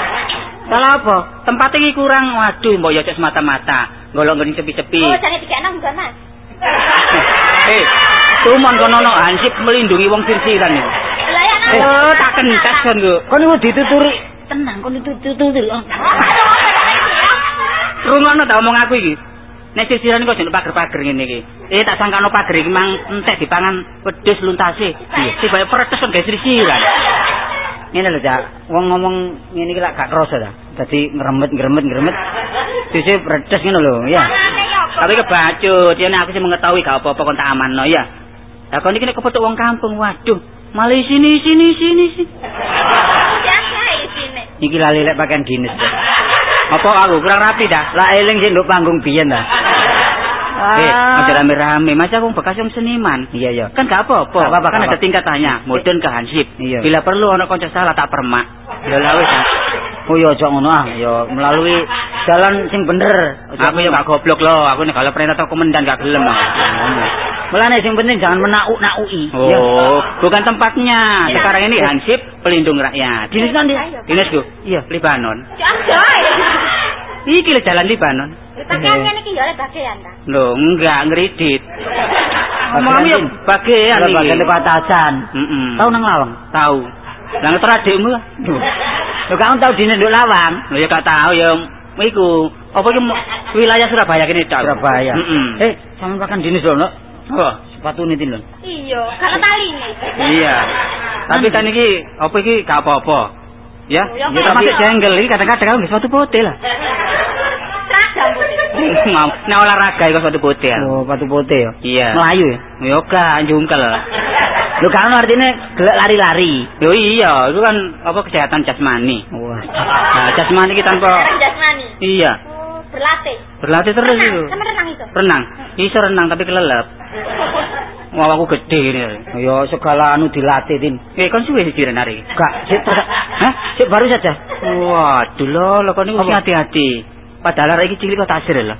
Salah apa? Tempat iki kurang, waduh, mbok yo cek semata-mata. Golok ngene sepi-sepi. Oh jadi tiga enam bukan mas? Eh, cuman kono ono hansip melindungi wong sirsiran. Lah ya Eh, tak kentas kon ku. Kon iku dituturi. Tenang, kon dituturi. Oh. Rungono tak omong aku iki. Nek sirsiran iku jeneng pager-pager ngene iki. Eh, tak sangkano pager iki mang entek dipangan wedhus luntase. Iya, tiba peretes kon gawe sirsiran. Ngene lho, Cak. Wong ngomong ngene iki lak gak kroso ta. Dadi ngremet ngremet ngremet. Dise redes ngono lho, ya. Tapi kebacut, ya aku sih mengetahui gak apa-apa kon tak amanno ya. Lah kon iki nek kepethuk wong kampung, waduh. Malah sini sini sini sini. Sini. Iki lali lek pakaian dinas. Apa aku kurang rapi dah? Lah eling nduk panggung biyen ta. Eh, aja rame-rame, masa aku bekas yang seniman. Iya, iya. Kan gak apa-apa, Gak apa-apa, kan gak ada apa. tingkatannya, modern ke hansip. Iya. Bila perlu ono kanca salah tak permak. Ya lah wis. Oh ya aja ngono ah, ya melalui jalan sing bener. Aku ya gak goblok loh, aku nek kalau perintah atau komandan gak gelem. aku. Mulane sing penting jangan menauk-nauki. Ya. Oh, bukan tempatnya. Sekarang ini hansip pelindung rakyat. Dinas nanti. Dinas ku? Iya, Libanon. Iki lho jalan Libanon. Pakaian ngene iki ya oleh bagian ta. Loh, enggak ngredit. Bagian Omonganmu ya bagian iki. bagian patasan. Heeh. Tahu nang lawang? Tahu. Lah adikmu lah. Lho kamu tahu dine nduk lawang? Lho ya gak tahu ya iku. Apa iki wilayah Surabaya kene tok. Surabaya. Heeh. Eh, sampean pakan dinis lho, Nok. Oh, Sepatu nitin lho. Iya, kalau tali ini. iya. Tapi kan iki apa iki gak apa-apa. Ya, Oh, ya, ya Pak. masih jengkel iki kadang-kadang nggih sepatu putih lah. Ngam, nek olahraga iku sepatu putih. ya. Oh, sepatu putih ya. Iya. Melayu ya. Gak jungkel. Lho kan artinya gelek lari-lari. Yo iya, itu kan apa kesehatan jasmani. Wah. Nah, jasmani kita tanpa Jasmani. iya, Oh, berlatih. berlatih terus Renang, itu. sama renang itu. Renang. Iso renang tapi kelelep. Wah, aku gede ini. Ya segala anu dilatih tin. Eh, kan suwe sih renari. Gak, sik. Hah? Sik baru saja. Waduh lo, lo kok niku Apa? sing hati-hati. Padahal arek iki cilik kok tasir lho.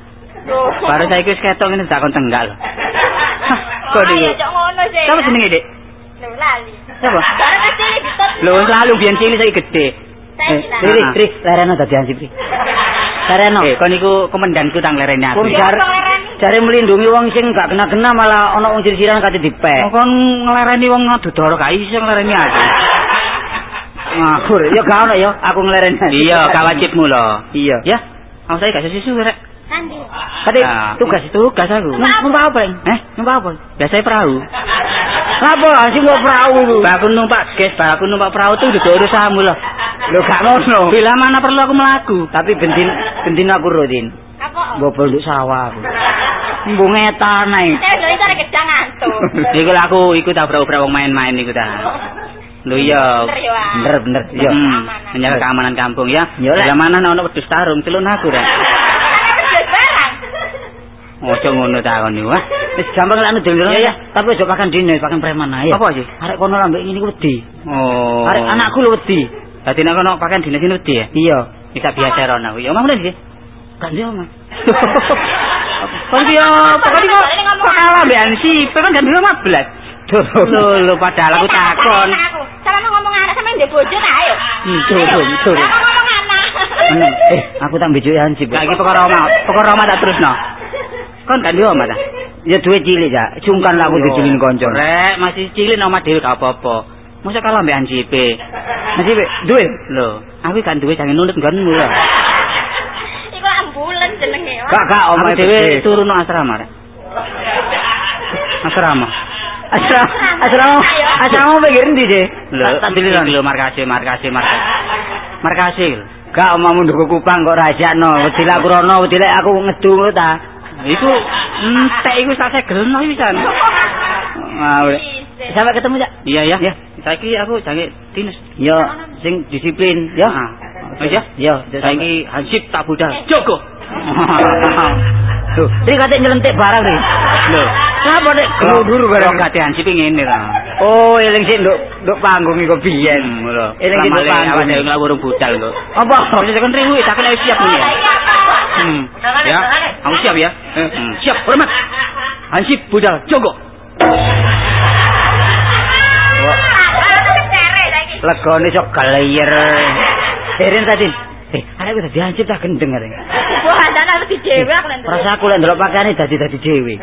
Loh. Baru saiki wis ketok ngene tak kon tenggak lho. Hah, Kok Oh, di. ayo, cok ngono sih. Siapa jenenge, Dik? Loh, lali. Lho, selalu biyen cilik saiki gede. Saya Eh. Tri, Tri, lereno dadi ansip, Tri. Lereno. Eh, kon niku komandanku tang lerene aku. Jare melindungi wong sing gak kena-kena malah ana wong sirsiran kate dipek. Oh, kon nglereni wong ngadu doro gak iso nglereni aku. Ngawur. Ya gak ono ya, aku nglereni. Iya, gak wajibmu lho. Iya. Ya, aku saya gak susu rek. Nah. tugas itu tugas aku. Numpak apa, Ing? Eh, numpak apa? Biasanya perahu. Apa sih kok perahu itu? Bah, aku numpak gas, bah, aku numpak perahu tuh udah urusanmu loh. Lho gak ngono. Bila mana perlu aku melaku. Tapi bentin bentin aku Rodin. Apa? Gobol nduk sawah aku. Ngetan ae. Saya lho iso rek gedang ngantuk. Iku aku ikut tabrak-tabrak wong main-main iku ta. Lho iya. Bener. Bener. Iya. Hmm, menjaga keamanan kampung ya. Yo. Bila mana ono wedhus tarung celun aku rek. Wis barang. Ojo ngono ta kon niku. ah. Wis gampang lek ndel Iya, iya. Tapi ojo pakan dine, pakan preman ae. Apa sih? Arek kono lambek ini wedi. Oh. Arek anakku lho wedi. Dadi nek ono pakaian dinas ini wedi ya. Iya. Bisa biasa aku. Ya omah mulai sih. Kan dia mah. Kon dia pokoknya kok kalah mbek Ansi, kan gak dulu 15. Lho lho padahal aku takon. Sama ngomong anak sama ndek bojo ta ayo. Hmm, ngomong anak. Meneng. Eh, aku tak bejuk hansip. Lah iki perkara omah, perkara omah tak terusno. Kon kan dia omah ta? Ya duwe cilik ya. Sungkan lah aku dijulin kanca. Rek, masih cilik omah dhewe gak apa-apa. Masa kalah mbek Ansi Masih be, duwe. Lho, aku kan duwe jangan nunut nggonmu lho. Iku ambulan jenenge. Wak. Gak gak Aku omah dhewe turu nang asrama rek. Asrama. Asrama, asrama, asrama pinggir ndi sih? Lho, tak dililan. lho markase, markase, markase. Markase. lho. Gak omahmu nduk kupang kok rahasiakno. Wedi lek aku rono, wedi lek aku ngedu ngono ta. Iku entek iku sak segelno pisan. Isih. Sampai ketemu ya. Iya ya. Ya. Saiki aku jange dinas. Yo, sing disiplin, ya. Oh iya. Yo, Saiki hansip tak budal. Joko. Tuh, iki kate nyelentik barang nih. Lho. Apa nek guru barang? gak hansip ngene lah. Oh, eling sik nduk nduk panggung iku biyen. Hmm, lho. Eling sik nduk panggung. dhewe nglaburung budal kok. Apa? Wis tekan riwu tak kena siap nih. Ya. Hmm. Ya, aku siap ya. Hmm. Siap, hormat. Hansip budal Joko. Legone sok galeyer. Herin tadi. Eh, arek ku dadi hancip tak gendeng arek. Wah, aku di dhewe aku lek. Rasa aku lek ndelok pakaiane dadi dadi dhewe.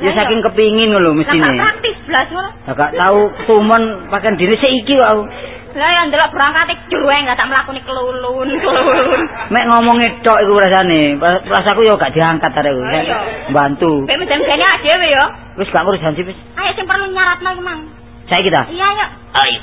Ya saking kepingin ngono mestine. Lah praktis blas ngono. Lah gak tau tumon pakaian diri seiki kok aku. Lah yang ndelok berangkate duwe enggak tak mlakune kelulun, kelulun. Mek ngomongi tok iku rasane. Rasaku yo gak diangkat arek ku. Ayo. Bantu. Mek meden-medene dhewe yo. Wis gak ngurus hancip wis. Ayo sing perlu nyaratno iku mang. Saiki ta? Iya, yuk. Ayo.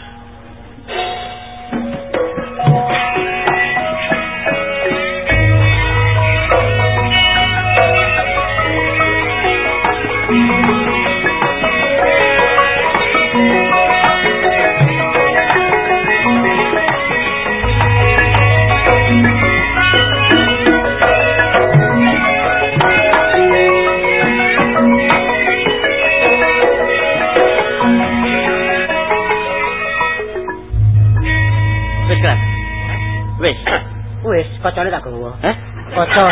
Wis, kocone tak gowo. Heh? Koco.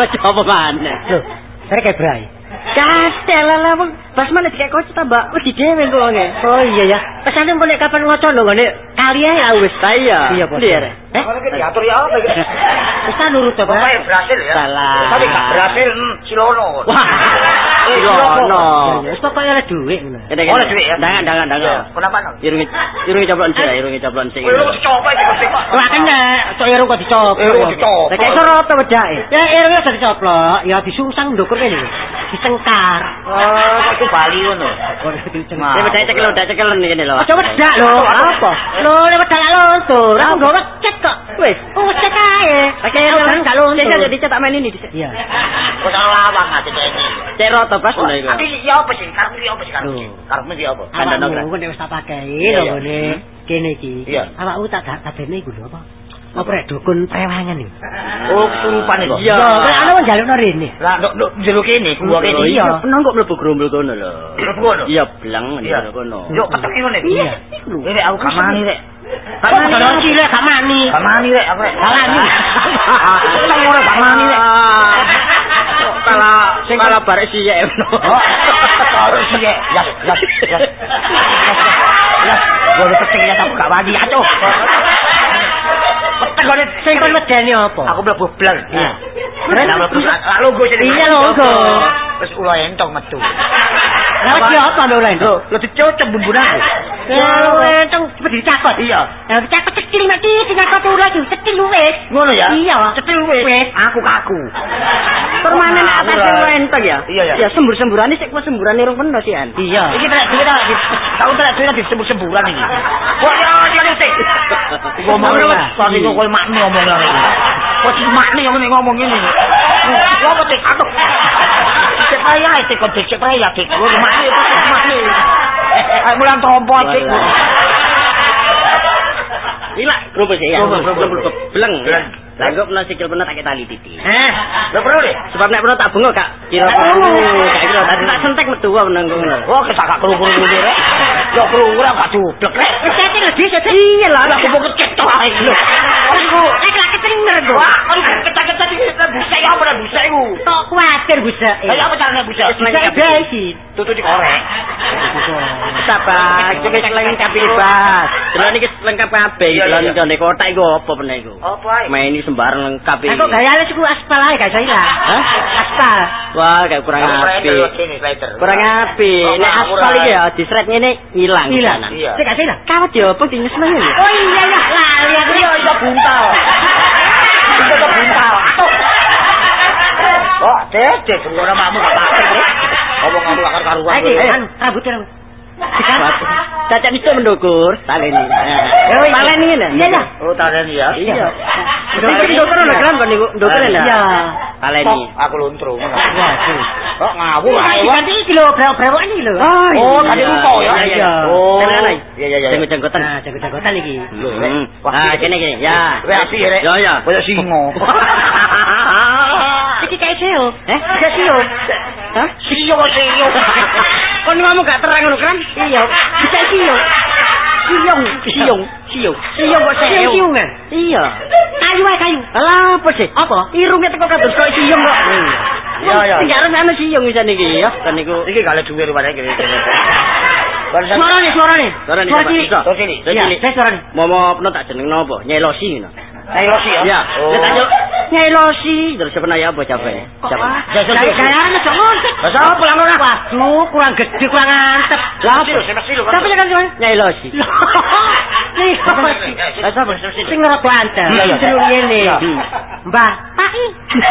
Koco apa maneh? Lho, sare kayak brai. Kastel lah wong. Pas mana dikek koco tambah wedi dhewe kok wonge. Oh iya ya. Pesane mbok nek kapan ngoco lho ngene kali ae ya wis ta iya. Iya, Bos. Eh? diatur ya apa iki? Wis nurut coba. Pokoknya berhasil ya. Salah. Tapi gak berhasil, hmm, silono. Wah. Eh, Silono. Wis pokoke ada dhuwit ngono. Oh, ada duit ya? Dangan, dangan, dangan. Kenapa no? Irungi irungi coplon sih, irungi coplon sih. Lu coba iki mesti kok. Wah kena, cok irung kok dicop. Irung. Lah kayak sorot wedake. Ya irungnya sudah dicoplok, ya disusang ndukur kene. Dicengkar. Oh, kok Bali ngono. Ya wedake cekel wedak cekel ngene lho. Aja wedak lho. Apa? Lho, nek wedak lak luntur, aku nggo wecet kok. Wis, oh cek ae. Pakai irung gak luntur. Dicet jadi cetak main ini dicet. Iya. Kok salah lawang ati ini. Cek roto pas ngono iku. Tapi ya apa sih? Karepmu ki apa sih karepmu? Loh. Karepmu ki apa? Awakmu. kok nek wis tak pakai lho ngene. Kene iki. Awakmu tak gak kadene iku lho apa? Apa rek dukun prewangan iki? Oh, kesurupan iki kok. Iya, kan ana wong njalukno rene. Lah, nduk nduk njaluk kene, gua kene. Iya, penang kok mlebu gerombol kono lho. Mlebu kono? Iya, blang Iya. ngene kono. Yo ketek ngene. Iya. Ini aku gak mani rek. Gak mani lho cilik gak mani. Gak mani rek aku rek. Salani. Seneng ora gak mani rek. Kala sing kala barek siyek Karo ya. Yas, yas. Yas, gua ketek ya aku gak aco. Ketek kok Sing kon medeni apa? Aku mlebu blang. Iya. Terus mlebu lah logo jadi. Iya, logo. Wis ula entong metu. Lah iki apa lho lho? Lo dicocok bumbun aku. Ya enteng cepet dicakot. Iya. Ya dicakot cek cetil mati tinggal satu lagi cetil wis. Ngono ya? Iya. Cetil wis. Aku kaku. Permanen ra. sing enteng ya. Iya, iya. Ya sembur-semburane sik kuwi semburane rong peno sih an. Iya. Iki tak duwe tak tahu tak duwe disebut-sebutan iki. Kok ya dia sik. Ngomong kok iki koyo makne ngomong iki. Kok si makne yang ngomong ngene. Kok apa tik aduh. Cekaya tik kok cekaya tik. Kok makne kok makne. Ayo mulang tompo tik. Ila rumput sih ya. Rumput, rumput. Beleng. Lah kok pernah sikil pernah tak tali titi. Eh, lho perlu deh. Sebab nek pernah tak bengok kak. Kira kak kira tadi tak sentek metu wae nang ngono. Oh, kita gak kru-kru ngene rek. Yo kru ora gak cuplek rek. Sate lho dhewe. Iya lah. Lah kok to ae lho. Aku nek lak ketenger kok. Wah, kecek-kecek iki busek apa dah busek iku. Tok kuatir bisa. Lah apa carane busek? Bisa besi. Tutu dikorek. Sabar, iki wis lengkap iki, Bas. Delok iki lengkap kabeh. Iya, Delok ndek kotak iku apa meneh iku? Apa ae? Main sembarang lengkap iki. Aku gaya wis ku aspal ae gak ilang. Hah? Aspal. Wah, kayak kurang api. Kurang api. Nek aspal iki ya disret ngene. Ilang. kanan. Iya. Sik gak iso ilang. Kawat ya apa dinyesneng ya? Oh iya ya, lali aku. Iya, iso buntal. Iso iso buntal. Oh, dede ora makmu gak patek rek. Ngomong-ngomong gak karuan. Ayo, anu, rambutnya rambut. Cacat itu mendukur, taleni. Oh. Taleni ngene. Iya. Oh, taren ya. Iya. Ndukur, Ndukur ono kan kon niku ndukur lho. Iya. Taleni. Aku luntru. Waduh. Kok ngawur ae. Ganti iki lho, brewok ini lho. Oh, tadi lupa ya. Iya. Oh. Iya, iya, iya. Jenggot-jenggotan. Nah, jago-jagotan iki. Hmm. Ah, kene kene. Ya. Reaksi rek. Ya ya. Kaya singo. Iki kayak seo. Eh, Bisa seo. Hah? Sio sio. Kon ngomong gak terang ngono kan? Iya, bisa seo. Siung, siung, siung. Siung kok Seo sewu. siungan. Iya. Kayu ae kayu. Alah, apa sih? Apa? Irungnya teko kados kok siung kok. Ya, ya. Tidak harus ana siung bisa niki ya. Kan niku. Iki gale duwe rupane kene. Suara nih, suara nih. Suara nih, Suara. Terus ini. Terus Iya, ini. saya suara nih. Momo peno tak jeneng nopo? Nyelosi ngono. Ayo sih ya. Iya. Ayo nyelosi. Terus sebenarnya ya apa capek? Capek. Saya saya jangan. Masa apa lang ora? Waduh, kurang gede, kurang antep. Lah, sih, sih. Tapi kan. Nih, Eh, sabar, sih, sih. sing. Iya, iya. Jeneng ngene. Hmm. Mbah, Tai.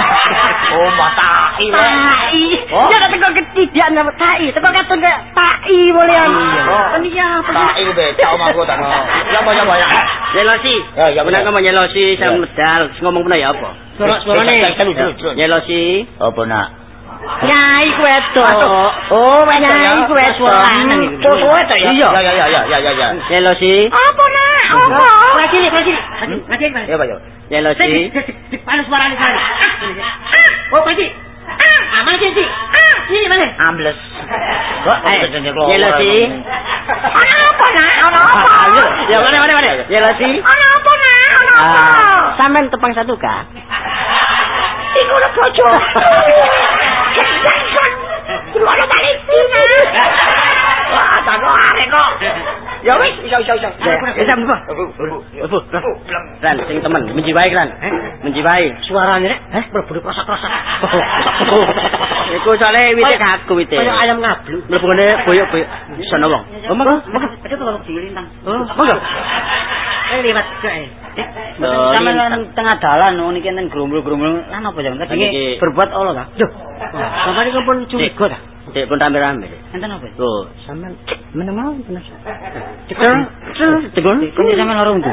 Oh, wae. Tai. Oh. Ya kata kok ketidak nama Tai. Teko katon kayak Tai bolehan. Iya. Oh, iya. Tak iku becak omahku tak. Ya apa ya apa ya. Nyelosi. Ya, ya, Benar benar. ngomong nyelosi sama medal. Ngomong benar ya apa? Suara suarane. Terus. Nyelosi. Apa nak? Nyai ku eto. Oh, Nyai ku eto lanang iki. Oh, suwe ta ya? Iya. Ya ya ya ya ya ya ya. Nyelosi. Apa nak? Apa? Lagi lagi. Lagi, lagi. Ya, Pak, ya. Nyelosi. Di panas suara nih suara. Oh, pagi. Ah, mana sih? Ah, sini mana? Ambles. Kok Eh, Nyelosi. Ana apa nak? Ana apa? Ya mana mana mana. Nyelosi. Ana apa nak? Ana apa? Ah, sampean tepang satu kah? Iku udah bojo. Lu ada balik sini. Wah, tak kok arek kok. Ya wis, iso iso iso. Ya, wis. Lebu, lebu. Ran, sing temen, menjiwai kan? Eh, menjiwai. Suaranya rek, eh, berburu krosak-krosak. Iku soalnya wite kaku wite. Kayak ayam ngablu. Mlebu ngene boyok-boyok. Sono wong. Oh, monggo, monggo. Itu kalau dilintang. Oh, monggo. Oh, Sama lintang. nang tengah dalan oh niki enten gerombol-gerombol. Lan apa jangan tadi berbuat Allah ta? Duh. Bapak niki pun curiga ta? Dek pun rame-rame. Enten apa? Tuh, sampean meneng mau bener. Cekel. Tegon. Kunci loro ndi?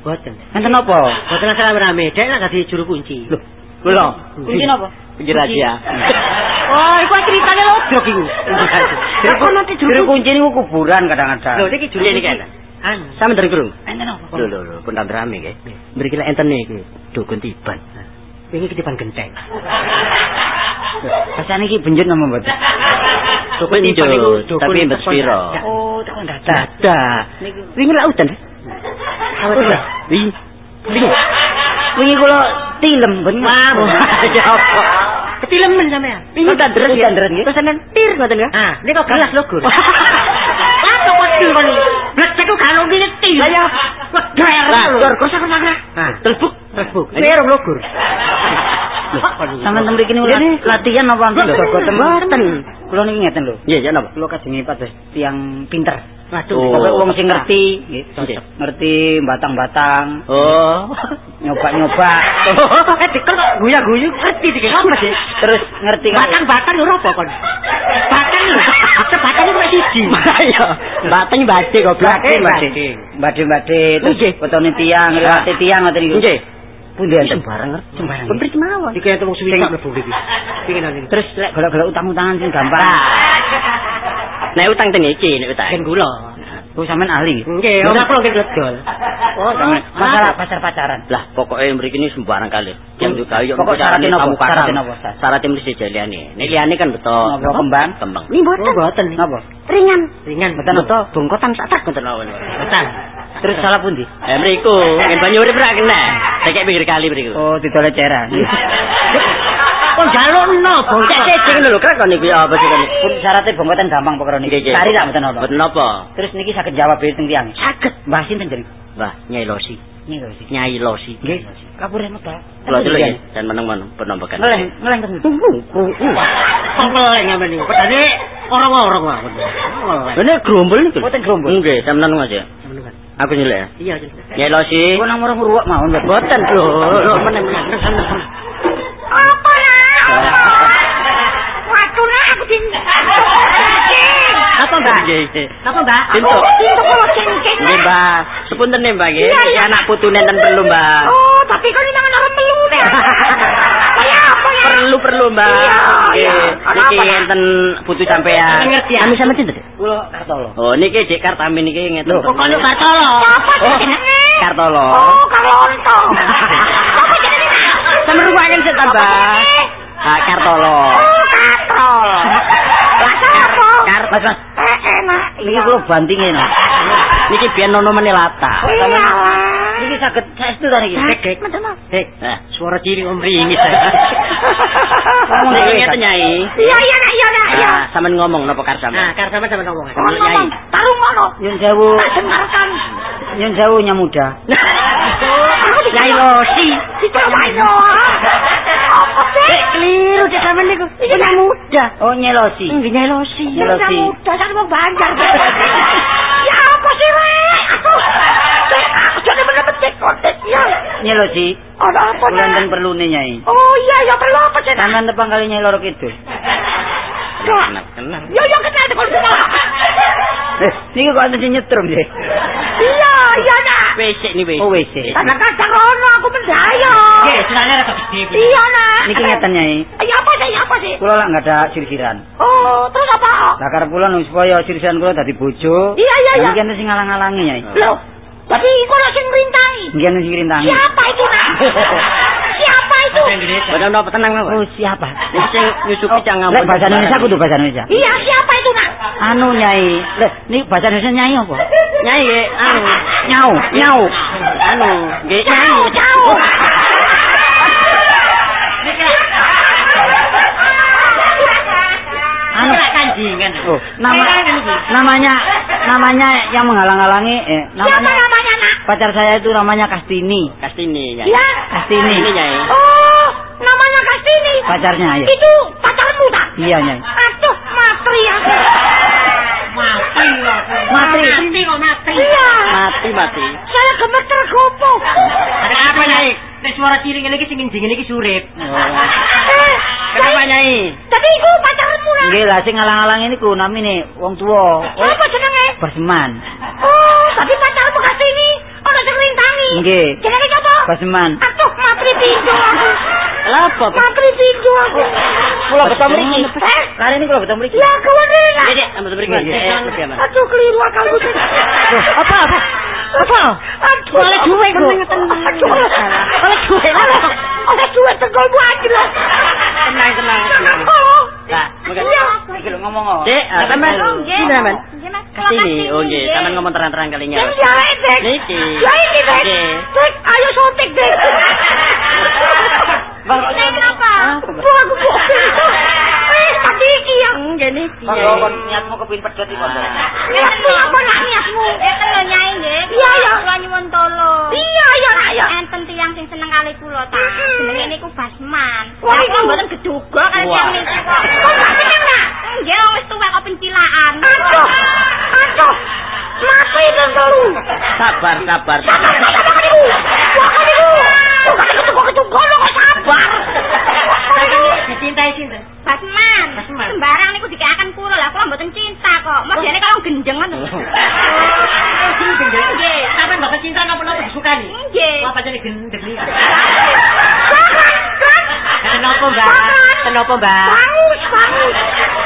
Boten. Enten apa? Boten asal rame. Dek nak dadi juru kunci. Loh, Kula. kunci napa? Kunci rahasia. Oh, iku ceritane lodrok iku. Juru kunci niku kuburan kadang-kadang. Lho, niki juru kunci. Anu. Sampean dari kurung. Enten apa? Lho lho lho, pun rame nggih. Mriki lek enten iki dukun tiban. Wingi ketipan genteng. Rasane iki benjut nama mboten. Dukun tiban niku dukun tapi mbet tekon piro? dadak. Oh, tekon dadak. Dadah. Niku Wingi lek udan. awet Udah. Wingi. Wingi. Wingi kula tilem ben. Wah, ya apa? Ketilemen sampean. Wingi udan deres ya. Terus enen tir ngoten ya? Ah, niku gelas lho. Apa kon iki? Blek ku kalau ngene tir. Lah ya. Wedher. Gur kursa kursa. Ah, Telbuk. terbuk. Ini- Saya lho, Gur. Sampeyan tembe iki niku latihan apa Boten. Boten. Kula niki ngeten lho. Iya, ya napa? Kula kajengi pados tiang pinter. Waduh, Oh. Wong sing ngerti, nggih, Nggih. ngerti batang-batang, Oh. nyoba-nyoba, Eh, dikel kok guya-guyu ngerti iki sih? terus ngerti. Batang-batang ora apa kon? Batang lho. Batang siji. Iya. Batang badhe goblok. Badhe-badhe terus Nggih. wetone tiang, liwate tiang ngoten niku. Nggih. Pundi enten? Sembarang ngerti. Sembarang. Pemberi kemawon. Iki ente wong suwi Sing- mlebu iki. Pingenan iki. Terus lek golek-golek utang-utangan sing gampang. Nek utang ten iki nek utang. Ben kula. Oh, sampean ahli. Nggih, ora kula nggih gledol. Oh, sampean masalah pacar-pacaran. Lah, pokoknya mriki ini sembarang kali. Yang juga yo Pokok syaratnya napa? Syaratnya napa? Syaratnya mesti jaliane. Nek liyane kan betul. Napa kembang? Kembang. Ini mboten. mboten. Napa? Ringan. Ringan. Mboten betul. Bongkotan sak tak mboten lawan. Mboten. Terus salah pundi? Eh mriku, ngen banyu urip ra kena. Tekek pinggir kali mriku. Oh, didole ceran. Kok jalukno bongkok sing lho krek kon iki apa sih? Pun syaratnya bongkotan gampang Nggih, niki. Cari tak mboten apa. Mboten napa? Terus niki saged jawab itu tiang. Saged. Mbah sinten jadi? Mbah, Nyai Losi. Lho sih. Nyai Losi. Nggih. Kapure meta. Kula dulu ya, dan meneng-meneng penambakan. Ngeleng, ngeleng terus. Kok ngeleng apa nih? Padane orang-orang wae. Ini gerombol nih. Mboten gerombol. Nggih, sampean Mas ya. Aku nyelek ya. Iya, Nyai Losi. Kok nang orang ruwak mawon, Mbak. Boten lho, lho meneng-meneng sana sana. Apa lah? Waduh lah aku din. Apa Mbak? Nggih. Apa Mbak? Pintu. Kok cengkeng. Nggih, Mbak. Sepunten nih, Mbak nggih. Iki anak putune enten perlu, Mbak. Oh, tapi kok orang melu deh. Kayak apa ya? Perlu perlu, Mbak. Iya. Ada Niki apa, enten putu sampean. Ngerti ya? Kami sama cinta. Kula Kartolo. Oh, niki Dik Kartami niki ngeten. Lho, pokoknya Kartolo. Oh, jenenge? Kartolo. Oh, Karlonto. Siapa jenenge? Sama rumahan sih, Mbak. Ah, Kartolo. Oh, katrol. Lah sapa? Kar, Mas, Mas. Niki kula bantingin. Niki biyen nono menelata. Iya lah. Niki saged saestu ta niki? Dek, dek. Suara ciri om ringis. Ngomong ngeten, Nyai. Iya, iya, nak, iya, nak, iya. Sampean ngomong napa kar sampean? Nah, kar sampean sampean ngomong. Ngomong, Nyai. Tarung ngono. Nyun sewu, Tak dengarkan. nyun sewu nyamuda. Nyai. Apa sih? Dek, keliru cek sampean niku. Iya, muda. Oh, nyelosi. Nggih, Nyai Losi. Nyai Losi. Yang muda, saya mau banjar. Ya apa sih, aku jadi bener-bener kontes ya. Nyelosi. Ada apa, Nak? enten perlu nih, Nyai. Oh iya, ya perlu apa sih? Nak? Sampean tepang kali Nyai Loro Kidul. Ya, Kenal, kenal. ya, ya, kenal itu semua. Eh, niki kok enten sing nyetrum nggih. Iya, iya, WC ni WC. Oh, WC. Karena kacang rono, aku mendaya. Nggih, senane rada gede. Iya, nak. Niki ngeten, Nyai. Ya apa sih, ya apa sih? Kula lak nggak ada sirsiran. Oh, terus apa? Lah karep kula nung supaya sirsiran kula dadi bojo. Iya, iya, iya. Niki enten sing ngalang-alangi, Nyai. Loh, tapi kok langsung ngerintangi? Niki enten sing rintangi. Siapa itu, nak? Siapa itu? Boten napa tenang napa? Oh, siapa? Sing nyusupi cang Lek bahasa Indonesia kudu bahasa Indonesia. Iya, siapa itu, nak? Anu Nyai. Lek niki bahasa Indonesia Nyai apa? Nyai nggih, anu. Nyau, nyau. Anu, nggih. Jauh, jauh. Anu kanjingan. Oh, nama namanya namanya yang menghalang-halangi eh Siapa namanya namanya, nak? pacar saya itu namanya Kastini. Kastini, Nyai. Ya. Kastini. Oh, namanya Kastini. Pacarnya ya. Itu pacarmu, tak? Iya, Nyai. Aduh, matri aku. Mati Mati. Mati kok mati. Iya. Mati. Saya gemeter gopo. Ada apa, Nyai? Nek suara ciri ngene iki sing njing iki surip. Eh, Kenapa, Nyai? Tapi iku pacarmu, nak? Nggih lah sing ngalang-alangi niku namine wong tuwa. Apa jenenge? Basman. Oh, tapi pacarmu Kastini. Ono sing rintangi. Nggih. Jenenge sapa? Basman. Aduh, matri pintu aku. Apa? Matri pintu aku. Kula beto mriki. Eh, Lare ini kula beto mriki. Ya, kawan ini. Dek, Eh, iya. lebih aman. Aduh, keliru akalku. Apa apa? Apa? Aduh, Oleh duit, kok. Aduh, oleh duit. Oleh, oleh duit tegolmu aja lah. Tenang, tenang, tenang. Oh, Lah, mungkin. iya. Iki lho ngomong kok. Dek, ah, sampean. Oh, nggih. Sini, sampean. Nggih, Mas. Kesini, Kalau oh Kastini, nggih, sampean ngomong terang-terang kalinya. Yang jahe, Dek. Niki. Ya ini, Dek. Nggih. Dek, ayo suntik, Dek. Bang, Dek, kenapa? Ah, apa, Bang? Bu, aku bohong. Iki yang Nggih niki. Kalau kon niatmu kepin pedhot iki kok. niatmu apa nak niatmu? Eh kena nyai nggih. Iya, iya. Kula nyuwun tolong. Iya, nak, iya. Enten tiyang sing seneng kali kula ta. Jenenge niku Basman. Wah, Lah kula mboten gedoga kali Wah. tiyang niku. Kok? Nggih wis tuwek kok pencilaan. Aduh, aduh. sabar, sabar. Sabar, sabar niku. Wah, niku. Kok ketemu ketemu kok sabar. Dicintai sinten? Basman. Basman. Sembarang niku dikaaken kula lah, kula mboten cinta kok. Modele kalau gendeng ngono. Nggih, sampean bapak cinta napa-napa disukani. Nggih. Apa jadi gendeng iki? Jangan, kan. Kenapa, Mbak? Kenapa, Mbak? Bagus, bagus.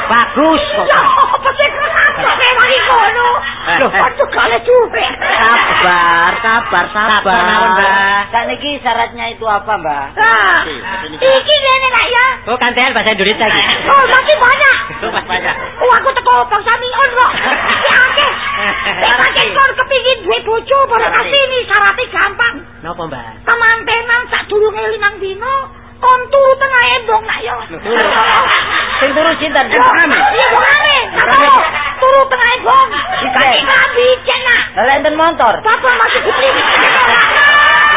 Bagus kok. Ya, apa sih kerasa mewah kono? Loh, aduh kale cuwe. Sabar, sabar, sabar. Mbak. Sakniki syaratnya itu apa, Mbak? Nah, iki ngene nak ya. Oh, kantean bahasa Indonesia iki. Oh, masih banyak. Pas banyak. Oh, aku teko bangsa mion kok. Ya akeh. Nek akeh kon kepingin duwe bojo bareng asini syaratnya gampang. Napa, Mbak? Kemantenan sak durunge limang dino ya. Sing turu sinten? Iya, iya. Kalau turu tengah embong. Kaki kambi cena. Lah enten motor. Bapak masih gede.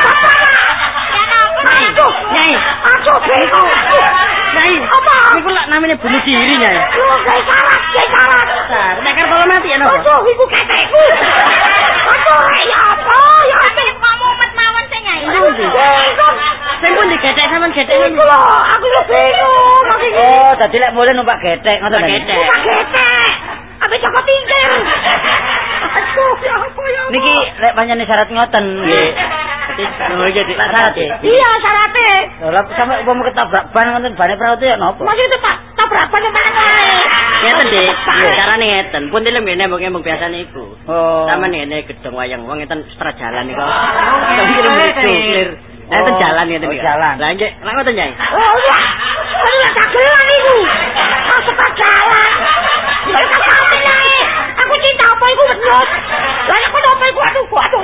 Bapak. Aduh, Nyai. aduh, bingung. Nyai. Apa? Niku lak namanya bunuh diri, Nyai. Lu gak salah, gak salah. Nek karo kalau mati ya napa? Aduh, iku ketekku. Aduh, ya apa? Ya apa? Kamu umet mawon sing nyai. Sing pun digetek sampean getek Iku lho, aku lho bingung. Masih Oh, dadi lek mulai numpak getek ngoten Numpak lho. ketek. Apa Joko Tingkir? Apa ya? apa? Niki lek pancen syarat ngoten nggih. Oh iya. Tak syarat syaratnya. Lah sampe upama ketabrak ban ngoten bane perahu ya napa? Masih itu tak tabrak banyak banget wae. Ngeten, Dik. Carane ngeten. Pun dilem ngene mbok biasa niku. Oh. Sama ngene gedung wayang wong ngeten setra jalan niku. Tapi kira Nah, Oh. jalan ngeten Oh, iki. jalan. Lah nggih, lha ngoten, Nyai. Oh iya, ini lah dagelan itu. Masuk ke jalan. Ya. Aku cinta apa iku wedhus. Lah nek kono apa iku aduh aduh.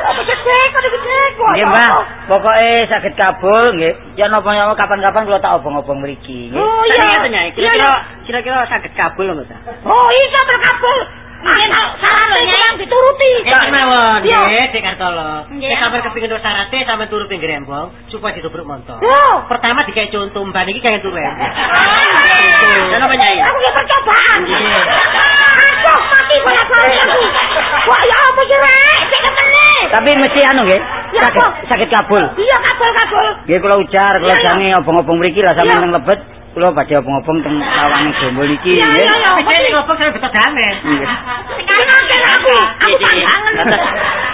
Apa gede kok gede kok. Nggih, Mbah. Pokoke saged kabul nggih. Ya napa-napa kapan-kapan kula tak obong-obong mriki nggih. Oh Tadi iya. ngeten, Nyai. Kira-kira kira-kira saged kabul lho, Mas. Oh iya terkabul. Ayo syaratnya yang dituruti. Ya mawon, nggih, Dik Kartolo. Nek sampeyan kepengin untuk syaratnya sampeyan turu pinggir embong supaya ditubruk montor. Pertama dikai contoh mbak iki kayak turu embong. Dan apa Nyai? Aku ya percobaan. Aduh, mati aku. Wah, ya apa sih, Rek? Ketene. Tapi mesti anu nggih. Apa? saged kabul. Iya, kabul-kabul. Nggih kula ujar, kula jange obong-obong mriki lah sampeyan teng lebet. Kula badhe obong-obong teng lawange jombol iki iya, iya. Tapi nek ngopong saya betul damai. Nggih. Sekarang aku, aku tantangan.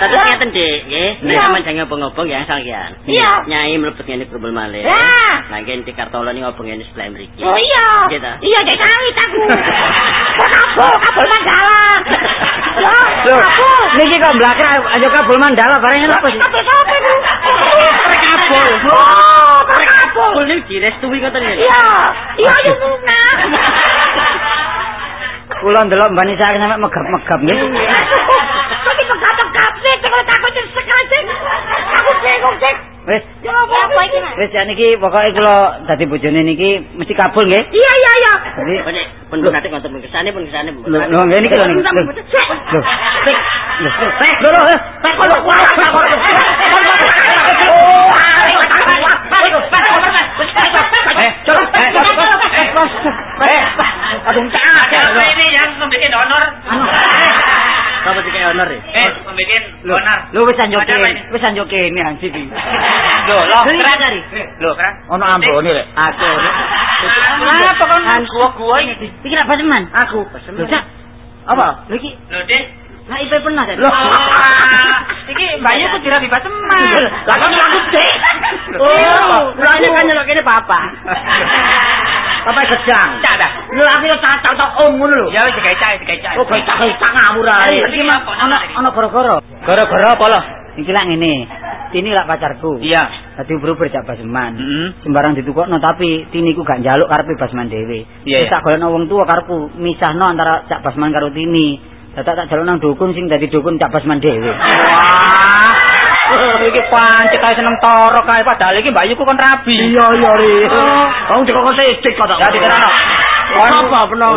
Tapi ngeten, Dik, nggih. Nek sampeyan jange ngobong-ngobong ya sampeyan. Iya. Nyai mlebet ngene grubul malih. Ya. Lah nggih Dik Kartolo ni ngobong ngene sebelah mriki. Oh iya. Iya, dek sawit aku. Kok kabul, kabul mandalan. Ya, Loh, kabul. niki kok mblakar ayo kabul mandala bareng apa sih? Kabul sapa itu? Terkabul. Oh, terkabul. Kabul ni direstui ngoten ya. Iya, iya, iya, Nuna. Kula ndelok Mbak Nisa sampe megap-megap nggih. Tapi megap-megap sih, kalau takut jadi sekarang Aku bingung, Cek. Wis, Ya apa iki, wis ya niki pokoke kula dadi bojone niki mesti kabul nggih. Iya, iya, iya. Jadi Pun pun pun nanti ngoten pun kesane pun kesane. lho lho nggih niki lho niki. Lho. Cek. Lho. Lho. Eh, lho lho. eh. Pak, kalau wah, pak, kalau Eh, coba. Eh, eh, eh, aduh cak. ini yang membuat honor. Apa sih kayak honor ya? Eh, membuat honor. lho wis anjoke. Ada apa ini? Wis anjoke ini ansip iki. Loh, loh, Lho, keren. keren. Ono ambone rek. Aku. Kenapa kon Kan gua-gua ini. Iki lak teman. Aku. Lho, Cak. Apa? Lho iki Loh, Dik. lah IP pernah Cak. Loh. Iki Bayu kok dirabi bateman. Lah kan aku Cek. Oh, berarti kan nyelok ini papa. Papa gedang. Cak dah. Aku yo cacak tok om ngono lho. Ya wis digawe cah, digawe cah. Oh, becak-becak ngawur ae. Iki Ono ono gara-gara. Gara-gara apa lho? Iki lak ngene. Tini lak pacarku. Iya. Dadi ubur-ubur jak basman. Heeh. Sembarang ditukokno tapi Tini ku gak njaluk karepe basman dhewe. Iya, tak golekno wong tuwa karepku misahno antara cak basman karo Tini. Dadak tak jaluk nang dukun sing dadi dukun cak basman dhewe. Wah. iki pancet kae seneng torok kae padahal iki mbayuku kon rabi. Iya iya ri. Wong cek kok kok tak dadi kenal kon apa peno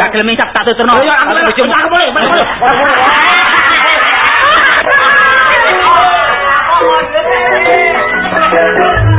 gak gelem mencak tak tuturno. Oh, iya aku boleh Thank oh, you.